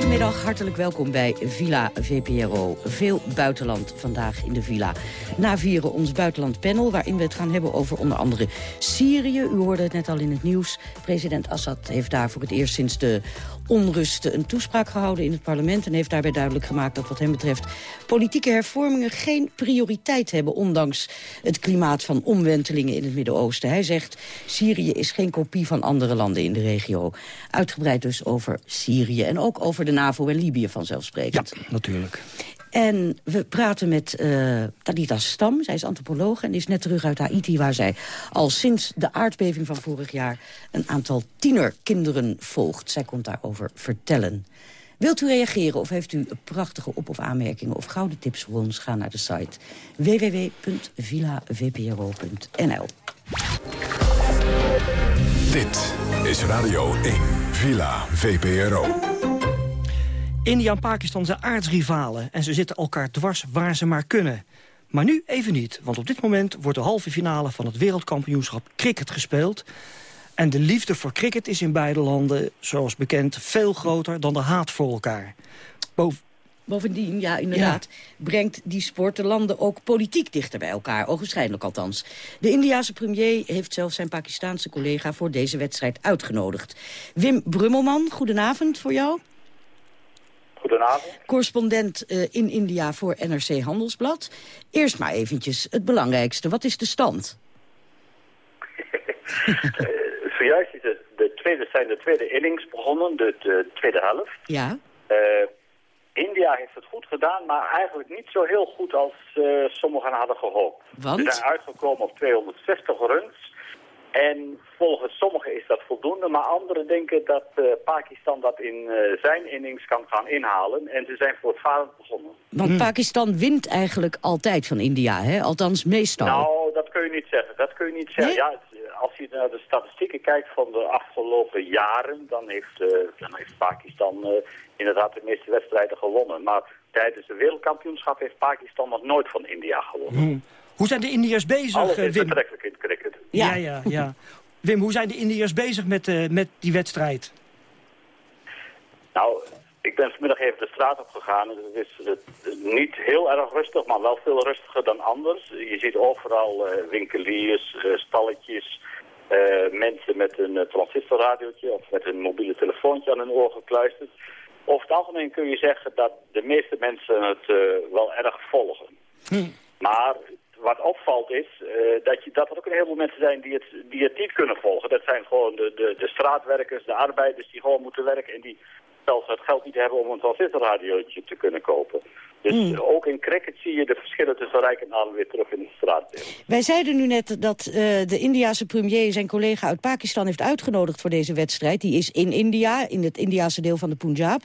Goedemiddag, hartelijk welkom bij Villa VPRO. Veel buitenland vandaag in de Villa. Na vieren ons buitenlandpanel, waarin we het gaan hebben over onder andere Syrië. U hoorde het net al in het nieuws. President Assad heeft daar voor het eerst sinds de onrust een toespraak gehouden in het parlement... en heeft daarbij duidelijk gemaakt dat wat hem betreft... politieke hervormingen geen prioriteit hebben... ondanks het klimaat van omwentelingen in het Midden-Oosten. Hij zegt, Syrië is geen kopie van andere landen in de regio. Uitgebreid dus over Syrië en ook over de NAVO en Libië vanzelfsprekend. Ja, natuurlijk. En we praten met uh, Stam. Zij is antropoloog en is net terug uit Haiti... waar zij al sinds de aardbeving van vorig jaar... een aantal tienerkinderen volgt. Zij komt daarover vertellen. Wilt u reageren of heeft u prachtige op- of aanmerkingen... of gouden tips voor ons? Ga naar de site www.villavpro.nl. Dit is Radio 1, Villa VPRO. India en Pakistan zijn aardsrivalen en ze zitten elkaar dwars waar ze maar kunnen. Maar nu even niet, want op dit moment wordt de halve finale van het wereldkampioenschap cricket gespeeld. En de liefde voor cricket is in beide landen, zoals bekend, veel groter dan de haat voor elkaar. Boven... Bovendien, ja, inderdaad, brengt die sport de landen ook politiek dichter bij elkaar. Ogenschijnlijk althans. De Indiase premier heeft zelfs zijn Pakistaanse collega voor deze wedstrijd uitgenodigd. Wim Brummelman, goedenavond voor jou. Goedenavond. Correspondent uh, in India voor NRC Handelsblad. Eerst maar eventjes het belangrijkste. Wat is de stand? uh, zojuist is het de tweede, zijn de tweede innings begonnen, de, de tweede helft. Ja. Uh, India heeft het goed gedaan, maar eigenlijk niet zo heel goed als sommigen hadden gehoopt. Want? Ze zijn uitgekomen op 260 runs. En volgens sommigen is dat voldoende, maar anderen denken dat uh, Pakistan dat in uh, zijn innings kan gaan inhalen. En ze zijn voortvarend begonnen. Want hmm. Pakistan wint eigenlijk altijd van India, hè? Althans meestal. Nou, dat kun je niet zeggen. Dat kun je niet zeggen. Nee? Ja, als je naar de statistieken kijkt van de afgelopen jaren, dan heeft, uh, dan heeft Pakistan inderdaad de meeste wedstrijden gewonnen. Maar tijdens de wereldkampioenschap heeft Pakistan nog nooit van India gewonnen. Hmm. Hoe zijn de Indiërs bezig, Alles is Wim? betrekkelijk in cricket. Ja, ja, ja. Wim, hoe zijn de Indiërs bezig met, uh, met die wedstrijd? Nou, ik ben vanmiddag even de straat op gegaan. Het is uh, niet heel erg rustig, maar wel veel rustiger dan anders. Je ziet overal uh, winkeliers, stalletjes, mensen met een transistorradiootje of met een mobiele telefoontje aan hun oor gekluisterd. Over het algemeen kun je zeggen dat de meeste mensen het wel erg volgen. Hm. Maar wat opvalt is uh, dat, je, dat er ook een heleboel mensen zijn die het, die het niet kunnen volgen. Dat zijn gewoon de, de, de straatwerkers, de arbeiders die gewoon moeten werken en die zelfs het geld niet hebben om een transistorradiootje te kunnen kopen. Dus Hmm. ook in cricket zie je de verschillen tussen rijk en arm weer terug in het straatbeeld. Wij zeiden nu net dat eh, de Indiase premier zijn collega uit Pakistan heeft uitgenodigd voor deze wedstrijd. Die is in India, in het Indiase deel van de Punjab.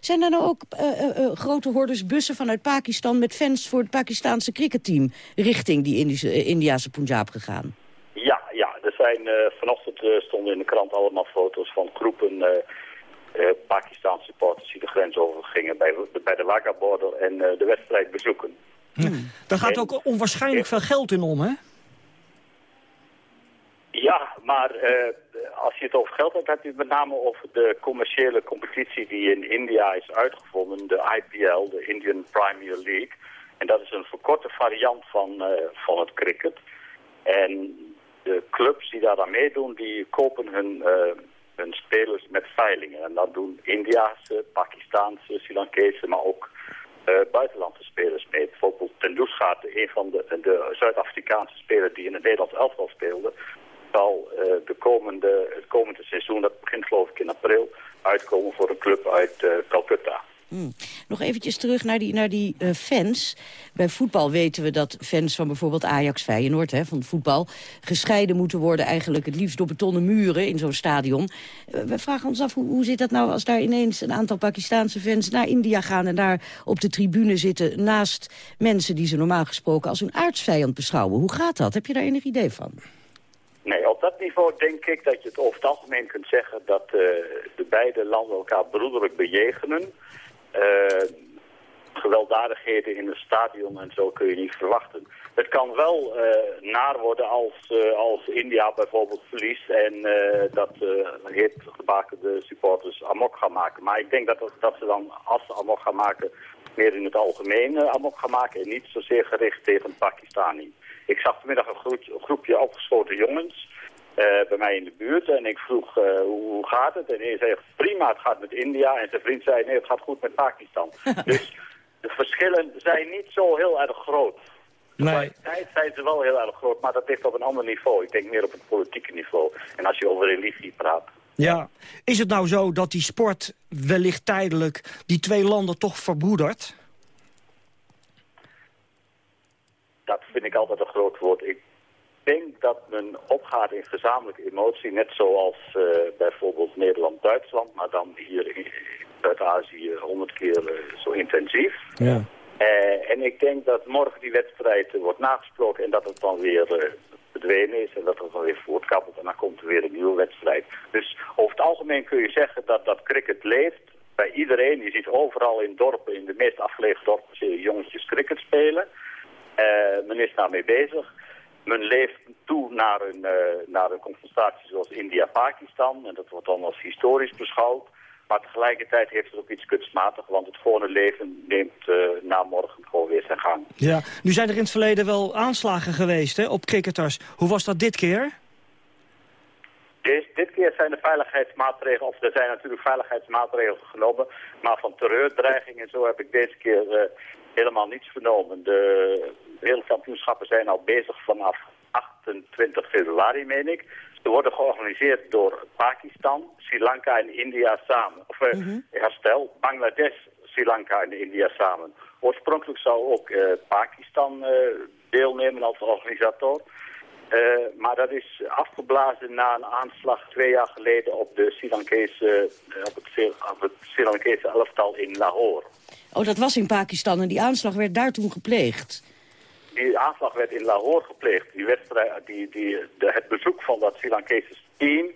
Zijn er nou ook eh, eh, grote hordes bussen vanuit Pakistan met fans voor het Pakistanse cricketteam richting die Indische, Indiase Punjab gegaan? Ja, ja, er zijn vanochtend stonden in de krant allemaal foto's van groepen eh Pakistaanse supporters die de grens overgingen bij, bij de Wagah border en eh, de wedstrijd bezoeken. Daar gaat ook onwaarschijnlijk veel geld in om, hè? Ja, maar eh, als je het over geld hebt, heb je het met name over de commerciële competitie die in India is uitgevonden, de IPL, de Indian Premier League. En dat is een verkorte variant van, eh, van het cricket. En de clubs die daar aan meedoen, die kopen hun, eh, hun spelers met veilingen. En dat doen Indiaanse, Pakistaanse, Sri Lankese, maar ook eh, buitenlandse spelers mee. Bijvoorbeeld Tendulkar, een van de, de Zuid-Afrikaanse spelers die in het Nederlands elftal speelde, zal eh, de komende, het komende seizoen, dat begint geloof ik in april, uitkomen voor een club uit eh, Calcutta. Hmm. Nog eventjes terug naar die, naar die fans. Bij voetbal weten we dat fans van bijvoorbeeld Ajax Feyenoord, hè, van voetbal, gescheiden moeten worden eigenlijk het liefst door betonnen muren in zo'n stadion. Eh, we vragen ons af, hoe, hoe zit dat nou als daar ineens een aantal Pakistaanse fans naar India gaan en daar op de tribune zitten naast mensen die ze normaal gesproken als hun aardsvijand beschouwen. Hoe gaat dat? Heb je daar enig idee van? Nee, op dat niveau denk ik dat je het over het algemeen kunt zeggen dat eh, de beide landen elkaar broederlijk bejegenen. Eh, gewelddadigheden in het stadion en zo kun je niet verwachten. Het kan wel eh, naar worden als, eh, als India bijvoorbeeld verliest en eh, dat uh, heet gebakende supporters amok gaan maken. Maar ik denk dat, dat ze dan, als ze amok gaan maken, meer in het algemeen uh, amok gaan maken en niet zozeer gericht tegen Pakistani. Ik zag vanmiddag een, groepje, een groepje opgeschoten jongens uh, bij mij in de buurt en ik vroeg uh, hoe, hoe, gaat het? En hij zei prima, het gaat met India en zijn vriend zei nee, het gaat goed met Pakistan. dus de verschillen zijn niet zo heel erg groot. Nee. tijd zijn ze wel heel erg groot, maar dat ligt op een ander niveau. Ik denk meer op het politieke niveau. En als je over religie praat. Ja. Is het nou zo dat die sport wellicht tijdelijk die twee landen toch verbroedert? Dat vind ik altijd een groot woord. Ik denk dat men opgaat in gezamenlijke emotie, net zoals uh, bijvoorbeeld Nederland-Duitsland, maar dan hier in Zuid-Azië honderd keer uh, zo intensief. Ja. Uh, en ik denk dat morgen die wedstrijd wordt nagesproken en dat het dan weer verdwenen is en dat het dan weer voortkabbelt en dan komt er weer een nieuwe wedstrijd. Dus over het algemeen kun je zeggen dat dat cricket leeft bij iedereen. Je ziet overal in dorpen, in de meest afgelegen dorpen, zie je jongetjes cricket spelen. men is daarmee bezig. Men leeft toe naar een, uh, naar een confrontatie zoals India-Pakistan. En dat wordt dan als historisch beschouwd. Maar tegelijkertijd heeft het ook iets kunstmatig, want het gewone leven neemt uh, na morgen gewoon weer zijn gang. Ja, nu zijn er in het verleden wel aanslagen geweest hè, op cricketers. Hoe was dat dit keer? Dit, dit keer zijn de veiligheidsmaatregelen, of er zijn natuurlijk veiligheidsmaatregelen genomen. Maar van terreurdreiging en zo heb ik deze keer uh, helemaal niets vernomen. De wereldkampioenschappen zijn al bezig vanaf 28 februari, meen ik. Ze worden georganiseerd door Pakistan, Sri Lanka en India samen. Of uh, mm -hmm. herstel, Bangladesh, Sri Lanka en India samen. Oorspronkelijk zou ook uh, Pakistan uh, deelnemen als organisator. maar dat is afgeblazen na een aanslag twee jaar geleden op, de Sri Lankese, op, het, op het Sri Lankese elftal in Lahore. Oh, dat was in Pakistan en die aanslag werd daar toen gepleegd? Die aanslag werd in Lahore gepleegd. Die wedstrijd, die, die, de, het bezoek van dat Sri Lankese team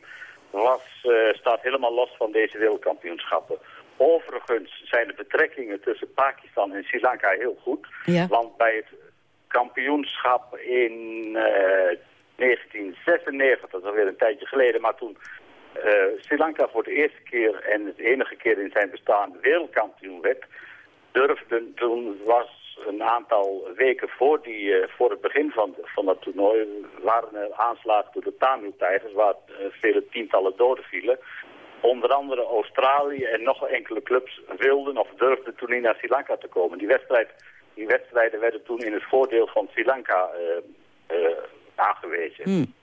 was, uh, staat helemaal los van deze wereldkampioenschappen. Overigens zijn de betrekkingen tussen Pakistan en Sri Lanka heel goed. Ja. Want bij het kampioenschap in uh, 1996, dat is alweer een tijdje geleden, maar toen uh, Sri Lanka voor de eerste keer en het enige keer in zijn bestaan wereldkampioen werd, durfden, toen was een aantal weken voor, die, uh, voor het begin van, van dat toernooi waren er aanslagen door de Tamil-tijgers waar uh, vele tientallen doden vielen. Onder andere Australië en nog enkele clubs wilden of durfden toen niet naar Sri Lanka te komen. Die, wedstrijd, die wedstrijden werden toen in het voordeel van Sri Lanka uh, aangewezen. Hmm.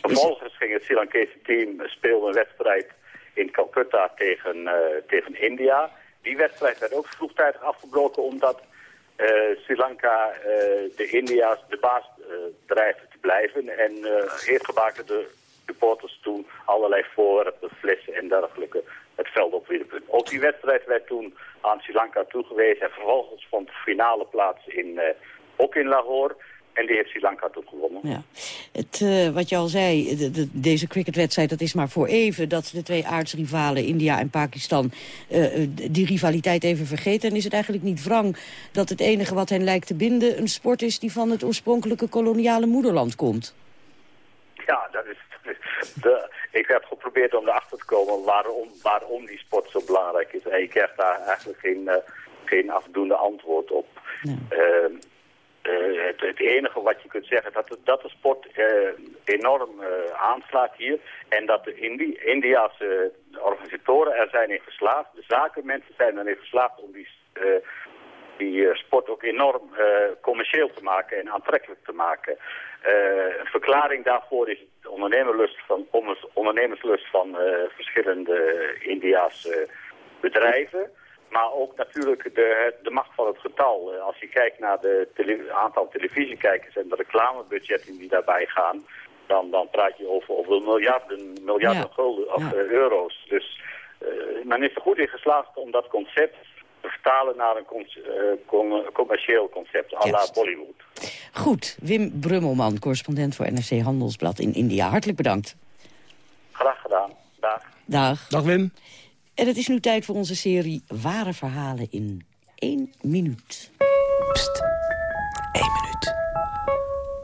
Vervolgens ging het Sri Lankese team speelde een wedstrijd in Calcutta tegen, tegen India. Die wedstrijd werd ook vroegtijdig afgebroken omdat Sri Lanka de India's de baas dreigde te blijven. En uh, de supporters toen allerlei voorwerpen, flessen en dergelijke het veld opwierpen. Ook die wedstrijd werd toen aan Sri Lanka toegewezen. En vervolgens vond de finale plaats in, ook in Lahore. En die heeft Sri Lanka toen gewonnen. Ja. Het, uh, wat je al zei, de, de, deze cricketwedstrijd, dat is maar voor even... dat de twee aardsrivalen, India en Pakistan, uh, die rivaliteit even vergeten. En is het eigenlijk niet wrang dat het enige wat hen lijkt te binden... een sport is die van het oorspronkelijke koloniale moederland komt? Ja, dat is... De, ik heb geprobeerd om erachter te komen waarom, waarom die sport zo belangrijk is. En je krijgt daar eigenlijk geen, geen afdoende antwoord op. Ja. Uh, het, het, enige wat je kunt zeggen, dat, dat de sport uh, enorm uh, aanslaat hier. En dat de Indi Indiaanse organisatoren er zijn in geslaagd. De zakenmensen zijn erin geslaagd om die, die sport ook enorm commercieel te maken en aantrekkelijk te maken. een verklaring daarvoor is de ondernemerlust van, ondernemerslust van verschillende Indiaanse bedrijven. Maar ook natuurlijk de, de macht van het getal. Eh, als je kijkt naar het aantal televisiekijkers en de reclamebudgetten die daarbij gaan... dan, dan praat je over, over miljarden, miljarden gulden, of, uh, euro's. Dus uh, men is er goed in geslaagd om dat concept te vertalen naar een uh, commercieel concept, à la Bollywood. Goed, Wim Brummelman, correspondent voor NRC Handelsblad in India. Hartelijk bedankt. Graag gedaan. Dag. Dag. Dag Wim. En het is nu tijd voor onze serie Ware Verhalen in één minuut. Pst, één minuut.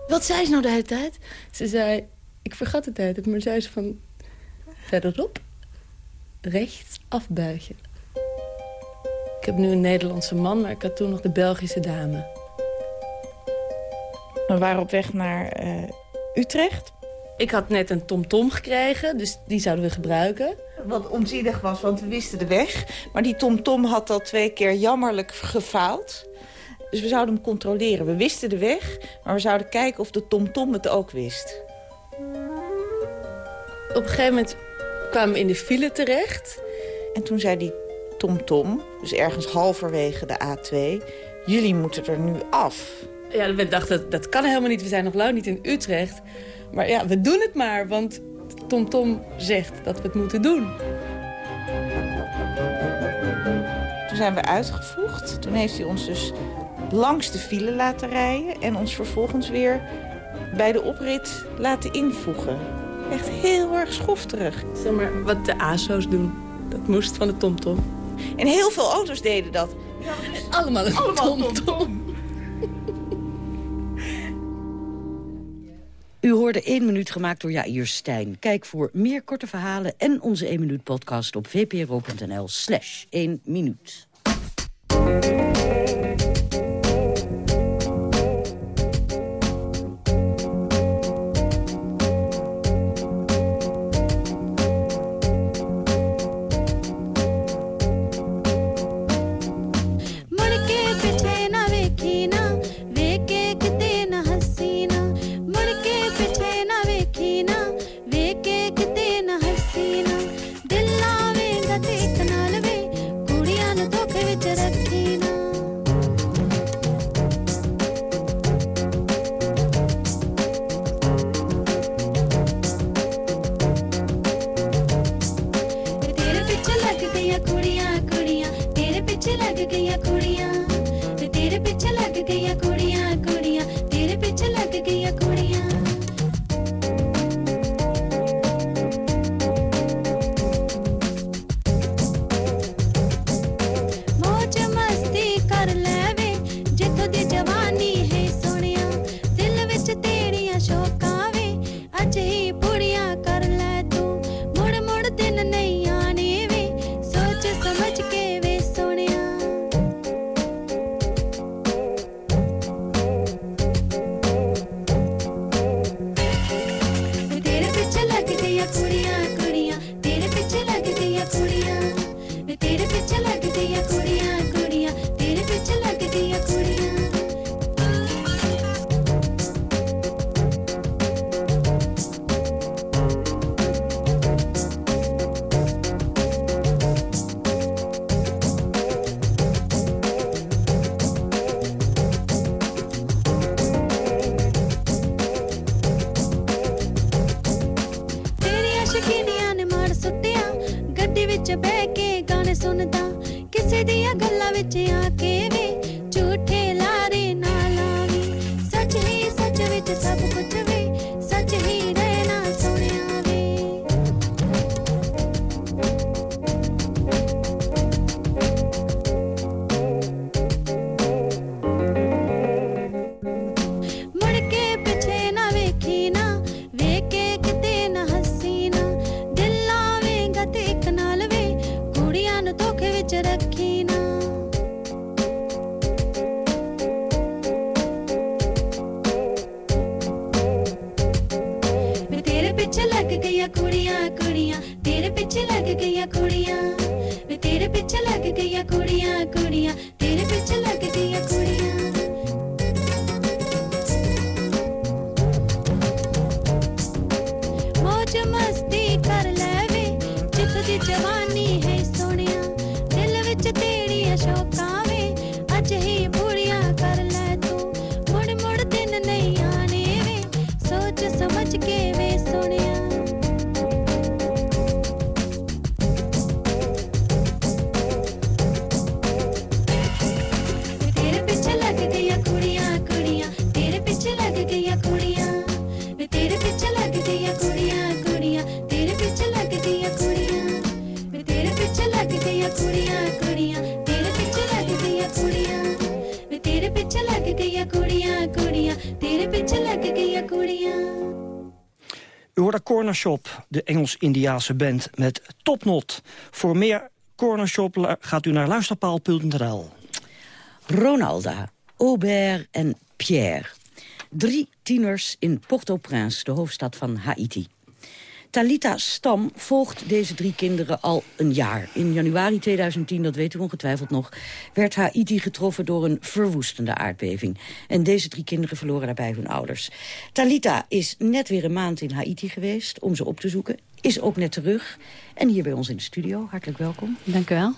Wat zei ze nou de hele tijd? Ze zei, ik vergat de tijd, maar zei ze van... Verderop, rechts afbuigen. Ik heb nu een Nederlandse man, maar ik had toen nog de Belgische dame. We waren op weg naar uh, Utrecht. Ik had net een tomtom -tom gekregen, dus die zouden we gebruiken. Wat onzinnig was, want we wisten de weg. Maar die tomtom -tom had al twee keer jammerlijk gefaald. Dus we zouden hem controleren. We wisten de weg, maar we zouden kijken of de tomtom -tom het ook wist. Op een gegeven moment kwamen we in de file terecht. En toen zei die tomtom, dus ergens halverwege de A2... jullie moeten er nu af. Ja, we dachten, dat, dat kan helemaal niet. We zijn nog lang niet in Utrecht. Maar ja, we doen het maar, want TomTom Tom zegt dat we het moeten doen. Toen zijn we uitgevoegd. Toen heeft hij ons dus langs de file laten rijden... en ons vervolgens weer bij de oprit laten invoegen. Echt heel erg schofterig. Zeg maar, wat de ASO's doen. Dat moest van de TomTom. -tom. En heel veel auto's deden dat. allemaal een TomTom. -tom. U hoorde 1 minuut gemaakt door Jair Stijn. Kijk voor meer korte verhalen en onze 1 minuut podcast op vpro.nl slash 1 minuut. U hoort Corner Shop, de Engels-Indiaanse band met Topnot. Voor meer Corner Shop gaat u naar luisterpaal.nl. Ronalda, Aubert en Pierre. Drie tieners in Port-au-Prince, de hoofdstad van Haiti. Talita Stam volgt deze drie kinderen al een jaar. In januari 2010, dat weet u ongetwijfeld nog... werd Haiti getroffen door een verwoestende aardbeving. En deze drie kinderen verloren daarbij hun ouders. Talita is net weer een maand in Haiti geweest om ze op te zoeken. Is ook net terug. En hier bij ons in de studio. Hartelijk welkom. Dank u wel.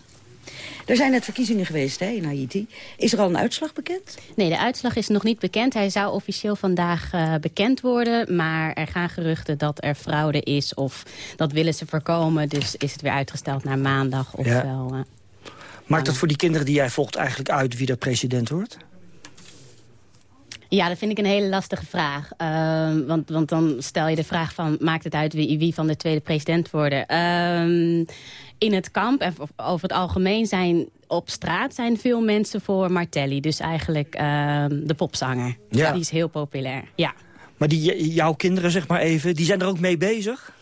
Er zijn net verkiezingen geweest hè, in Haiti. Is er al een uitslag bekend? Nee, de uitslag is nog niet bekend. Hij zou officieel vandaag eh, bekend worden. Maar er gaan geruchten dat er fraude is of dat willen ze voorkomen. Dus is het weer uitgesteld naar maandag. Ofwel, eh, Maakt dat voor die kinderen die jij volgt eigenlijk uit wie er president wordt? Ja, dat vind ik een hele lastige vraag. Ehm, want, want dan stel je de vraag van... maakt het uit wie, wie van de tweede president worden? Ehm, in het kamp en over het algemeen zijn op straat... zijn veel mensen voor Martelli. Dus eigenlijk ehm, de popzanger. Ja. Die is heel populair, ja. Maar die, jouw kinderen, zeg maar even, die zijn er ook mee bezig?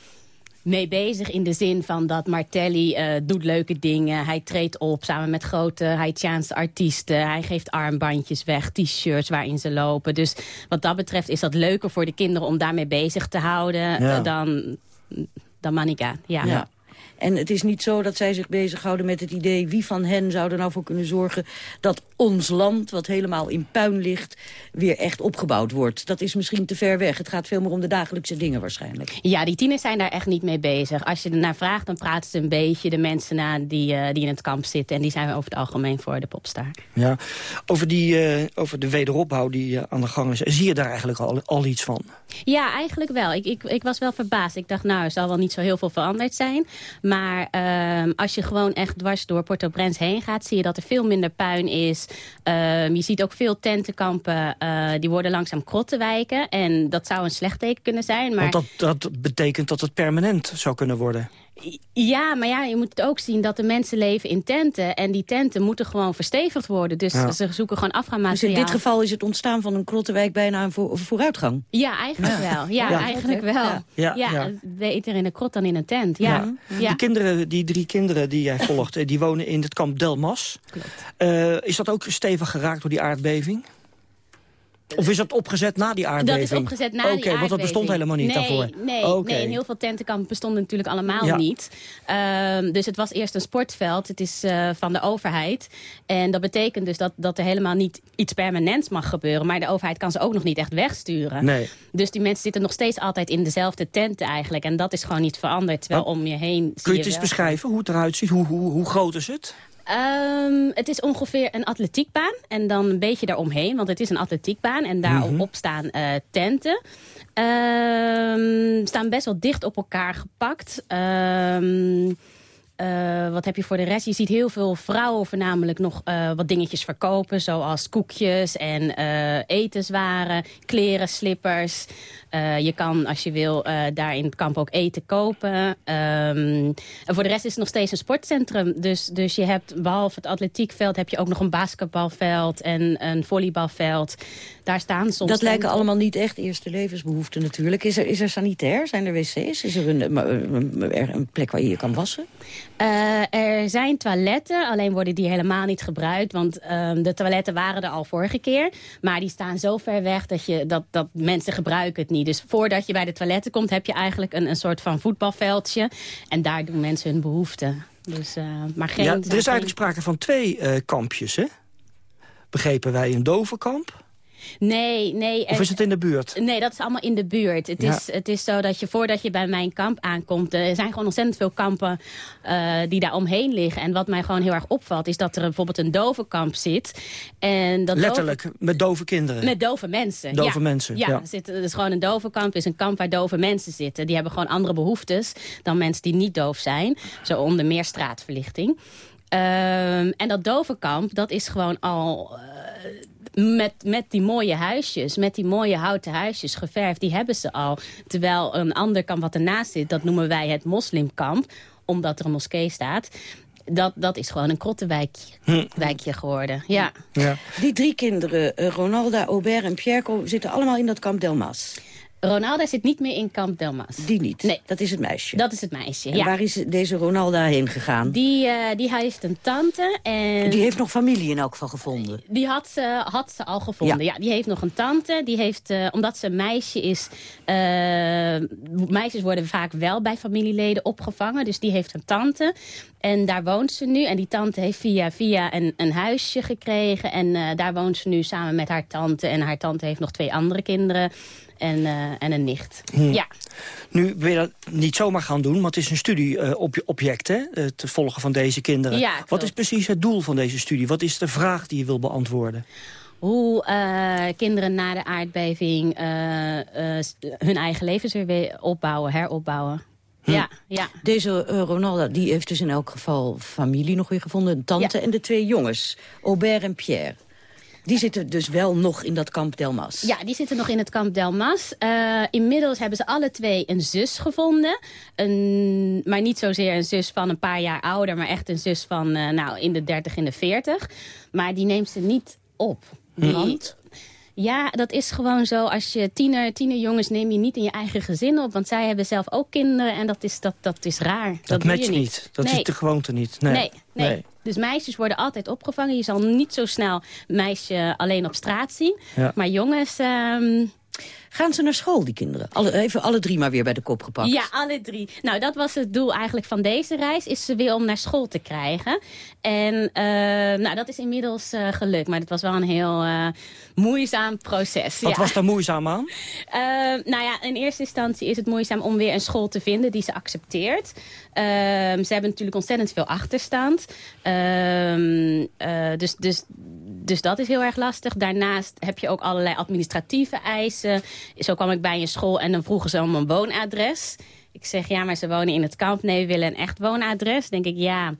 mee bezig in de zin van dat Martelli eh, doet leuke dingen. Hij treedt op samen met grote Haitiaanse artiesten. Hij geeft armbandjes weg, t-shirts waarin ze lopen. Dus wat dat betreft is dat leuker voor de kinderen om daarmee bezig te houden Ja. eh, dan, dan Manika. Ja. Ja. En het is niet zo dat zij zich bezighouden met het idee... wie van hen zou er nou voor kunnen zorgen dat ons land... wat helemaal in puin ligt, weer echt opgebouwd wordt. Dat is misschien te ver weg. Het gaat veel meer om de dagelijkse dingen waarschijnlijk. Ja, die tieners zijn daar echt niet mee bezig. Als je ernaar vraagt, dan praten ze een beetje de mensen na die, eh, die in het kamp zitten. En die zijn over het algemeen voor de popstar. Ja. Over, die, eh, over de wederopbouw die eh, aan de gang is. Zie je daar eigenlijk al, al iets van? Ja, eigenlijk wel. Ik, ik, ik was wel verbaasd. Ik dacht, nou, er zal wel niet zo heel veel veranderd zijn. Maar ehm, als je gewoon echt dwars door Port-au-Prince heen gaat... zie je dat er veel minder puin is. Ehm, je ziet ook veel tentenkampen. eh, die worden langzaam krottenwijken. En dat zou een slecht teken kunnen zijn. Maar... Want dat, dat betekent dat het permanent zou kunnen worden. Ja, maar ja, je moet het ook zien dat de mensen leven in tenten. En die tenten moeten gewoon verstevigd worden. Dus Ja. ze zoeken gewoon Dus afgaanmateriaal. in dit geval is het ontstaan van een krottenwijk bijna een voor- vooruitgang. Ja, eigenlijk Ja. wel. Ja, Ja. eigenlijk wel. Ja. Ja, Ja, ja. beter in een krot dan in een tent. Ja. Ja. Die kinderen, die drie kinderen die jij volgt, eh, die wonen in het kamp Delmas. Eh, is dat ook stevig geraakt door die aardbeving? Of is dat opgezet na die aardbeving? Dat is opgezet na Oké, die want dat bestond helemaal niet nee, daarvoor. Nee, Oké. nee, en heel veel tentenkampen bestonden natuurlijk allemaal Ja. niet. Ehm, dus het was eerst een sportveld. Het is eh, van de overheid. En dat betekent dus dat, dat er helemaal niet iets permanents mag gebeuren. Maar de overheid kan ze ook nog niet echt wegsturen. Nee. Dus die mensen zitten nog steeds altijd in dezelfde tenten eigenlijk. En dat is gewoon niet veranderd. Terwijl om je heen Kun je het eens beschrijven hoe het eruit ziet? Hoe, hoe, hoe groot is het? Ehm, het is ongeveer een atletiekbaan en dan een beetje daaromheen, want het is een atletiekbaan en daarop Mhm. staan eh, tenten. Ehm, staan best wel dicht op elkaar gepakt. Ehm, eh, wat heb je voor de rest? Je ziet heel veel vrouwen voornamelijk nog eh, wat dingetjes verkopen. Zoals koekjes en etenswaren, kleren, slippers. Eh, je kan, als je wil, eh, daar in het kamp ook eten kopen. Ehm, en voor de rest is het nog steeds een sportcentrum. Dus, dus je hebt, behalve het atletiekveld... heb je ook nog een basketbalveld en een volleybalveld. Daar staan soms... Dat lijken allemaal niet echt eerste levensbehoeften natuurlijk. Is er, is er sanitair? Zijn er wc's? Is er een, een, een- plek waar je je kan wassen? Eh, er zijn toiletten, alleen worden die helemaal niet gebruikt. Want ehm, de toiletten waren er al vorige keer. Maar die staan zo ver weg dat, je, dat, dat mensen gebruiken het niet. Dus voordat je bij de toiletten komt, heb je eigenlijk een, een soort van voetbalveldje. En daar doen mensen hun behoeften. Dus, eh, maar geen, ja, er is eigenlijk sprake van twee eh, kampjes, hè? Begrepen wij een dovenkamp? Nee, nee. Of is het in de buurt? Nee, dat is allemaal in de buurt. Het, Ja. is, het is zo dat je voordat je bij mijn kamp aankomt... er zijn gewoon ontzettend veel kampen eh, die daar omheen liggen. En wat mij gewoon heel erg opvalt... is dat er bijvoorbeeld een dovenkamp zit. En dat Letterlijk, met dove kinderen? Met dove mensen. Dove ja. mensen, Ja, ja. Er zit, het is gewoon een dovenkamp. is een kamp waar dove mensen zitten. Die hebben gewoon andere behoeftes dan mensen die niet doof zijn. Zo onder meer straatverlichting. Ehm, en dat dovenkamp, dat is gewoon al... met, met die mooie huisjes, met die mooie houten huisjes geverfd, die hebben ze al. Terwijl een ander kamp wat ernaast zit, dat noemen wij het moslimkamp, omdat er een moskee staat. Dat, dat is gewoon een krottenwijkje Hm. wijkje geworden. Ja. Die drie kinderen, eh, Ronalda, Aubert en Pierre, zitten allemaal in dat kamp Delmas. Ronalda zit niet meer in kamp Delmas. Die niet? Nee. Dat is het meisje? Dat is het meisje, En ja. waar is deze Ronalda heen gegaan? Die, eh, die heeft een tante en... Die heeft nog familie in elk geval gevonden. Die had ze, had ze al gevonden. Ja. Ja. die heeft nog een tante. Die heeft, eh, omdat ze een meisje is... eh, meisjes worden vaak wel bij familieleden opgevangen. Dus die heeft een tante. En daar woont ze nu. En die tante heeft via via een, een huisje gekregen. En daar woont ze nu samen met haar tante. En haar tante heeft nog twee andere kinderen. En, eh, en een nicht. Hm. Ja. Nu wil je dat niet zomaar gaan doen, maar het is een studieobject, hè? Het volgen van deze kinderen. Ja, Wat is precies het doel van deze studie? Wat is de vraag die je wil beantwoorden? Hoe eh, kinderen na de aardbeving eh, eh, hun eigen levens weer opbouwen, heropbouwen. Hm. Ja, ja. Deze eh, Ronalda die heeft dus in elk geval familie nog weer gevonden. Een tante en de twee jongens, Aubert en Pierre. Die zitten dus wel nog in dat kamp Delmas. Ja, die zitten nog in het kamp Delmas. Eh inmiddels hebben ze alle twee een zus gevonden. Een, maar niet zozeer een zus van een paar jaar ouder... maar echt een zus van eh, nou, in de 30, in de 40. Maar die neemt ze niet op. Die, Want? Ja, dat is gewoon zo. Als je tiener, tienerjongens neem je niet in je eigen gezin op. Want zij hebben zelf ook kinderen en dat is, dat, dat is raar. Dat, Dat, je matcht niet. niet. Dat Nee. is de gewoonte niet. Nee. Nee, nee. Dus meisjes worden altijd opgevangen. Je zal niet zo snel meisje alleen op straat zien. Ja. Maar jongens... ehm, Gaan ze naar school, die kinderen? Alle, even alle drie maar weer bij de kop gepakt. Ja, alle drie. Nou, dat was het doel eigenlijk van deze reis. Is ze weer om naar school te krijgen. En eh, nou, dat is inmiddels eh, gelukt. Maar het was wel een heel eh, moeizaam proces. Wat ja. was daar moeizaam aan? Nou ja, in eerste instantie is het moeizaam om weer een school te vinden die ze accepteert. Ehm, ze hebben natuurlijk ontzettend veel achterstand. Ehm, eh, dus, dus, dus dat is heel erg lastig. Daarnaast heb je ook allerlei administratieve eisen. Zo kwam ik bij een school en dan vroegen ze om een woonadres. Ik zeg, ja, maar ze wonen in het kamp. Nee, we willen een echt woonadres. denk ik, ja...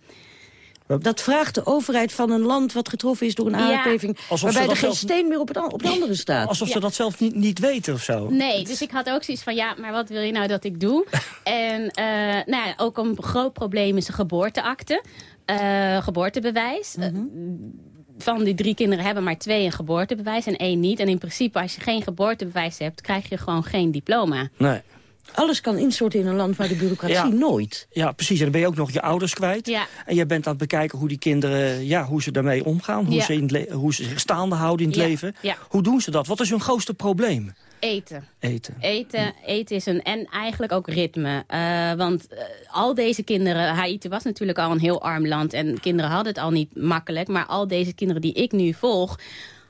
Dat vraagt de overheid van een land wat getroffen is door een Ja. aardbeving... Ze waarbij dat er geen zelf- steen meer op, het, op de andere staat. Alsof ze Ja. dat zelf niet, niet weten of zo. Nee, dus ik had ook zoiets van, ja, maar wat wil je nou dat ik doe? en eh, nou ja, ook een groot probleem is een geboorteakte. eh, geboortebewijs. Eh, van die drie kinderen hebben maar twee een geboortebewijs en één niet. En in principe, als je geen geboortebewijs hebt, krijg je gewoon geen diploma. Nee. Alles kan instorten in een land waar de bureaucratie Ja. nooit. Ja, precies. En dan ben je ook nog je ouders kwijt. Ja. En je bent aan het bekijken hoe die kinderen, ja, hoe ze daarmee omgaan. Hoe, Ja. ze, in hoe ze zich staande houden in het Ja, leven. ja. Hoe doen ze dat? Wat is hun grootste probleem? Eten. Eten. Eten, eten is een... En eigenlijk ook ritme. Eh, want eh, al deze kinderen... Haiti was natuurlijk al een heel arm land. En kinderen hadden het al niet makkelijk. Maar al deze kinderen die ik nu volg...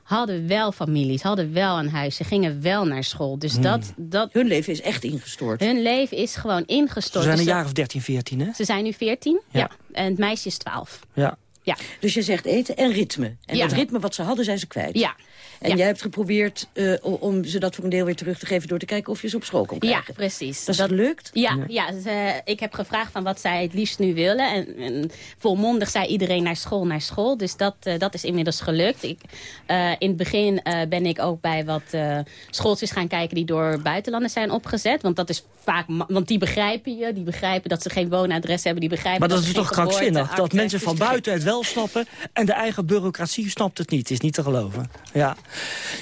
hadden wel families, hadden wel een huis. Ze gingen wel naar school. Dus Hmm. dat, dat... Hun leven is echt ingestort. Hun leven is gewoon Ze ingestort. zijn een Dus jaar of 13, 14, hè? Ze zijn nu 14, ja. Ja. En het meisje is 12. Ja. Ja. Dus je zegt eten en ritme. En Ja. dat ritme wat ze hadden, zijn ze kwijt. Ja. En Ja. jij hebt geprobeerd eh, om ze dat voor een deel weer terug te geven... door te kijken of je ze op school kon Ja, krijgen. precies. Dat is gelukt? Ja, ja. ze- ik heb gevraagd van wat zij het liefst nu willen. En, en volmondig zei iedereen naar school, naar school. Dus dat, eh, dat is inmiddels gelukt. Ik, eh, in het begin eh, ben ik ook bij wat eh, schooltjes gaan kijken... die door buitenlanders zijn opgezet. Want dat is vaak... Want die begrijpen je. Die begrijpen dat ze geen woonadres hebben. Die begrijpen Maar dat ze is toch krankzinnig? Dat mensen van buiten het wel snappen... en de eigen bureaucratie snapt het niet. is niet te geloven. Ja.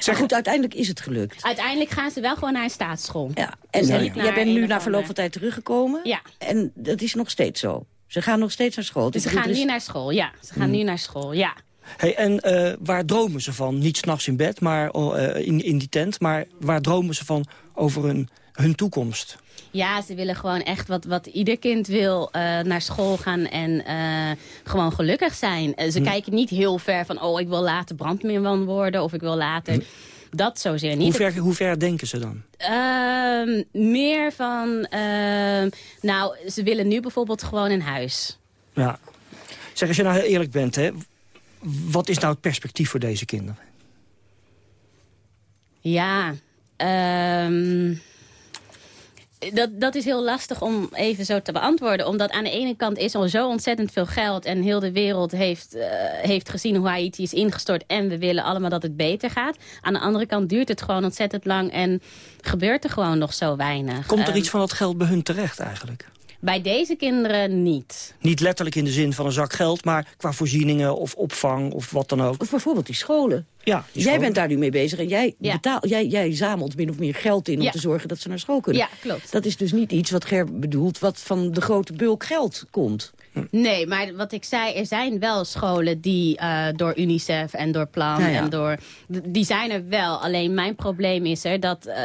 Maar goed, uiteindelijk is het gelukt. Uiteindelijk gaan ze wel gewoon naar een staatsschool. Ja. En, Dus jij bent nu na verloop van tijd teruggekomen. Ja. En dat is nog steeds zo. Ze gaan nog steeds naar school. Dus ze gaan nu naar school, ja. Ze gaan Hmm. nu naar school, ja. Hey, en eh, waar dromen ze van? Niet s'nachts in bed, maar oh, eh, in, in die tent. Maar waar dromen ze van over hun, hun toekomst? Ja, ze willen gewoon echt wat, wat ieder kind wil. eh, naar school gaan en eh, gewoon gelukkig zijn. Eh, ze Hm. kijken niet heel ver van... oh, ik wil later brandweerman worden of ik wil later... Dat zozeer niet. Hoe ver, hoe ver denken ze dan? Ehm, meer van... ehm, nou, ze willen nu bijvoorbeeld gewoon een huis. Ja. Zeg, als je nou heel eerlijk bent, hè, wat is nou het perspectief voor deze kinderen? Ja, ehm, dat, dat is heel lastig om even zo te beantwoorden. Omdat aan de ene kant is al zo ontzettend veel geld... en heel de wereld heeft, eh, heeft gezien hoe Haiti is ingestort... en we willen allemaal dat het beter gaat. Aan de andere kant duurt het gewoon ontzettend lang... en gebeurt er gewoon nog zo weinig. Komt er Ehm, iets van dat geld bij hun terecht eigenlijk? Bij deze kinderen niet. Niet letterlijk in de zin van een zak geld, maar qua voorzieningen of opvang of wat dan ook. Of bijvoorbeeld die scholen. Ja, die Jij bent daar nu mee bezig en jij, Ja. betaal, jij, jij zamelt min of meer geld in om Ja. te zorgen dat ze naar school kunnen. Ja, klopt. Dat is dus niet iets wat Ger bedoelt wat van de grote bulk geld komt. Nee, maar wat ik zei, er zijn wel scholen die eh, door UNICEF en door Plan Ja, ja. en door... Die zijn er wel. Alleen mijn probleem is er dat, eh,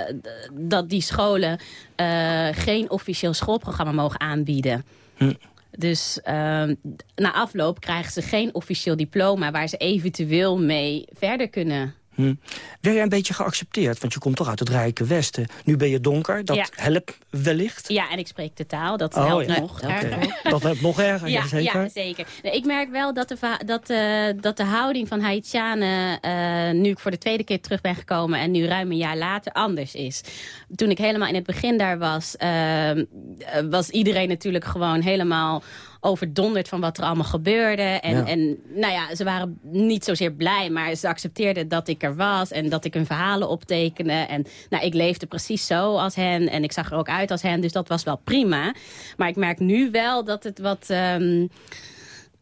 dat die scholen eh, geen officieel schoolprogramma mogen aanbieden. Hm. Dus ehm, na afloop krijgen ze geen officieel diploma... waar ze eventueel mee verder kunnen. Hm. Ben jij een beetje geaccepteerd? Want je komt toch uit het rijke Westen. Nu ben je donker, dat Ja. helpt wellicht. Ja, en ik spreek de taal. Dat Oh, helpt ja. nog erger. Dat helpt nog erger, ja, zeker. Ja, zeker. Nee, ik merk wel dat de, dat, eh, dat de houding van Haitianen... eh, nu ik voor de tweede keer terug ben gekomen... en nu ruim een jaar later anders is. Toen ik helemaal in het begin daar was... eh, was iedereen natuurlijk gewoon helemaal overdonderd van wat er allemaal gebeurde. En, Ja. en nou ja, ze waren niet zozeer blij, maar ze accepteerden dat ik er was en dat ik hun verhalen optekende. En nou, ik leefde precies zo als hen en ik zag er ook uit als hen, dus dat was wel prima. Maar ik merk nu wel dat het wat... ehm,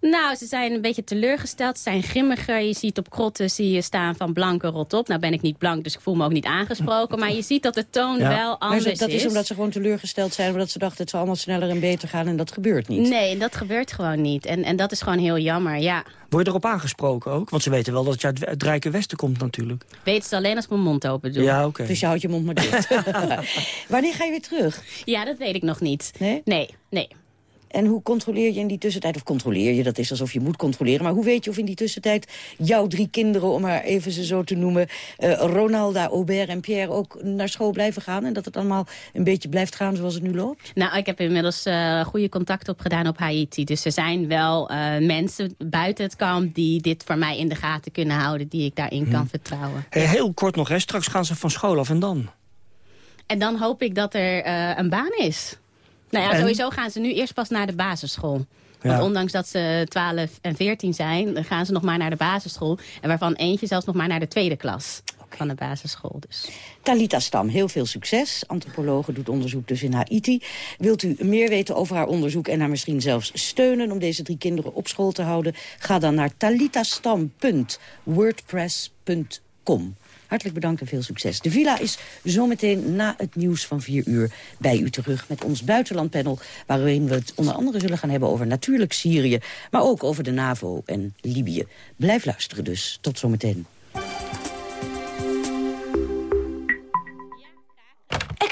nou, ze zijn een beetje teleurgesteld. Ze zijn grimmiger. Je ziet op krotten zie je staan van blanke rot op. Nou ben ik niet blank, dus ik voel me ook niet aangesproken. Maar je ziet dat de toon wel Maar anders ze- dat is is. omdat ze gewoon teleurgesteld zijn... omdat ze dachten het zal allemaal sneller en beter gaan en dat gebeurt niet. Nee, dat gebeurt gewoon niet. En, en dat is gewoon heel jammer, ja. Word je erop aangesproken ook? Want ze weten wel dat je uit het rijke Westen komt natuurlijk. Weet ze alleen als ik mijn mond open doe. Ja, oké. Dus je houdt je mond maar dicht. Wanneer ga je weer terug? Ja, dat weet ik nog niet. Nee? Nee, nee. En hoe controleer je in die tussentijd, of controleer je, dat is alsof je moet controleren... maar hoe weet je of in die tussentijd jouw drie kinderen, om maar even ze zo te noemen... eh, Ronalda, Aubert en Pierre ook naar school blijven gaan... en dat het allemaal een beetje blijft gaan zoals het nu loopt? Nou, ik heb inmiddels eh, goede contacten opgedaan op Haiti. Dus er zijn wel eh, mensen buiten het kamp die dit voor mij in de gaten kunnen houden. Die ik daarin kan vertrouwen. Hey, heel kort nog, hè. straks gaan ze van school af en dan? En dan hoop ik dat er eh, een baan is. Nou ja, En? sowieso gaan ze nu eerst pas naar de basisschool. Want ondanks dat ze 12 en 14 zijn, dan gaan ze nog maar naar de basisschool. En waarvan eentje zelfs nog maar naar de tweede klas van de basisschool. Dus. Talita Stam, heel veel succes. Antropologe doet onderzoek dus in Haiti. Wilt u meer weten over haar onderzoek en haar misschien zelfs steunen... om deze drie kinderen op school te houden? Ga dan naar talitastam.wordpress.com. Hartelijk bedankt en veel succes. De villa is zometeen na het nieuws van 4 uur bij u terug... met ons buitenlandpanel, waarin we het onder andere zullen gaan hebben... over natuurlijk Syrië, maar ook over de NAVO en Libië. Blijf luisteren dus. Tot zometeen.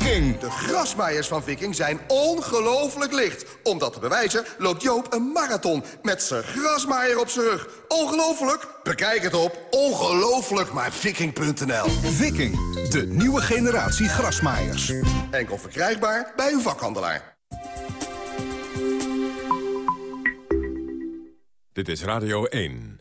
Viking. De grasmaaiers van Viking zijn ongelooflijk licht. Om dat te bewijzen loopt Joop een marathon met zijn grasmaaier op zijn rug. Ongelooflijk? Bekijk het op ongelooflijkmaarviking.nl. Viking, de nieuwe generatie grasmaaiers. Enkel verkrijgbaar bij uw vakhandelaar. Dit is Radio 1.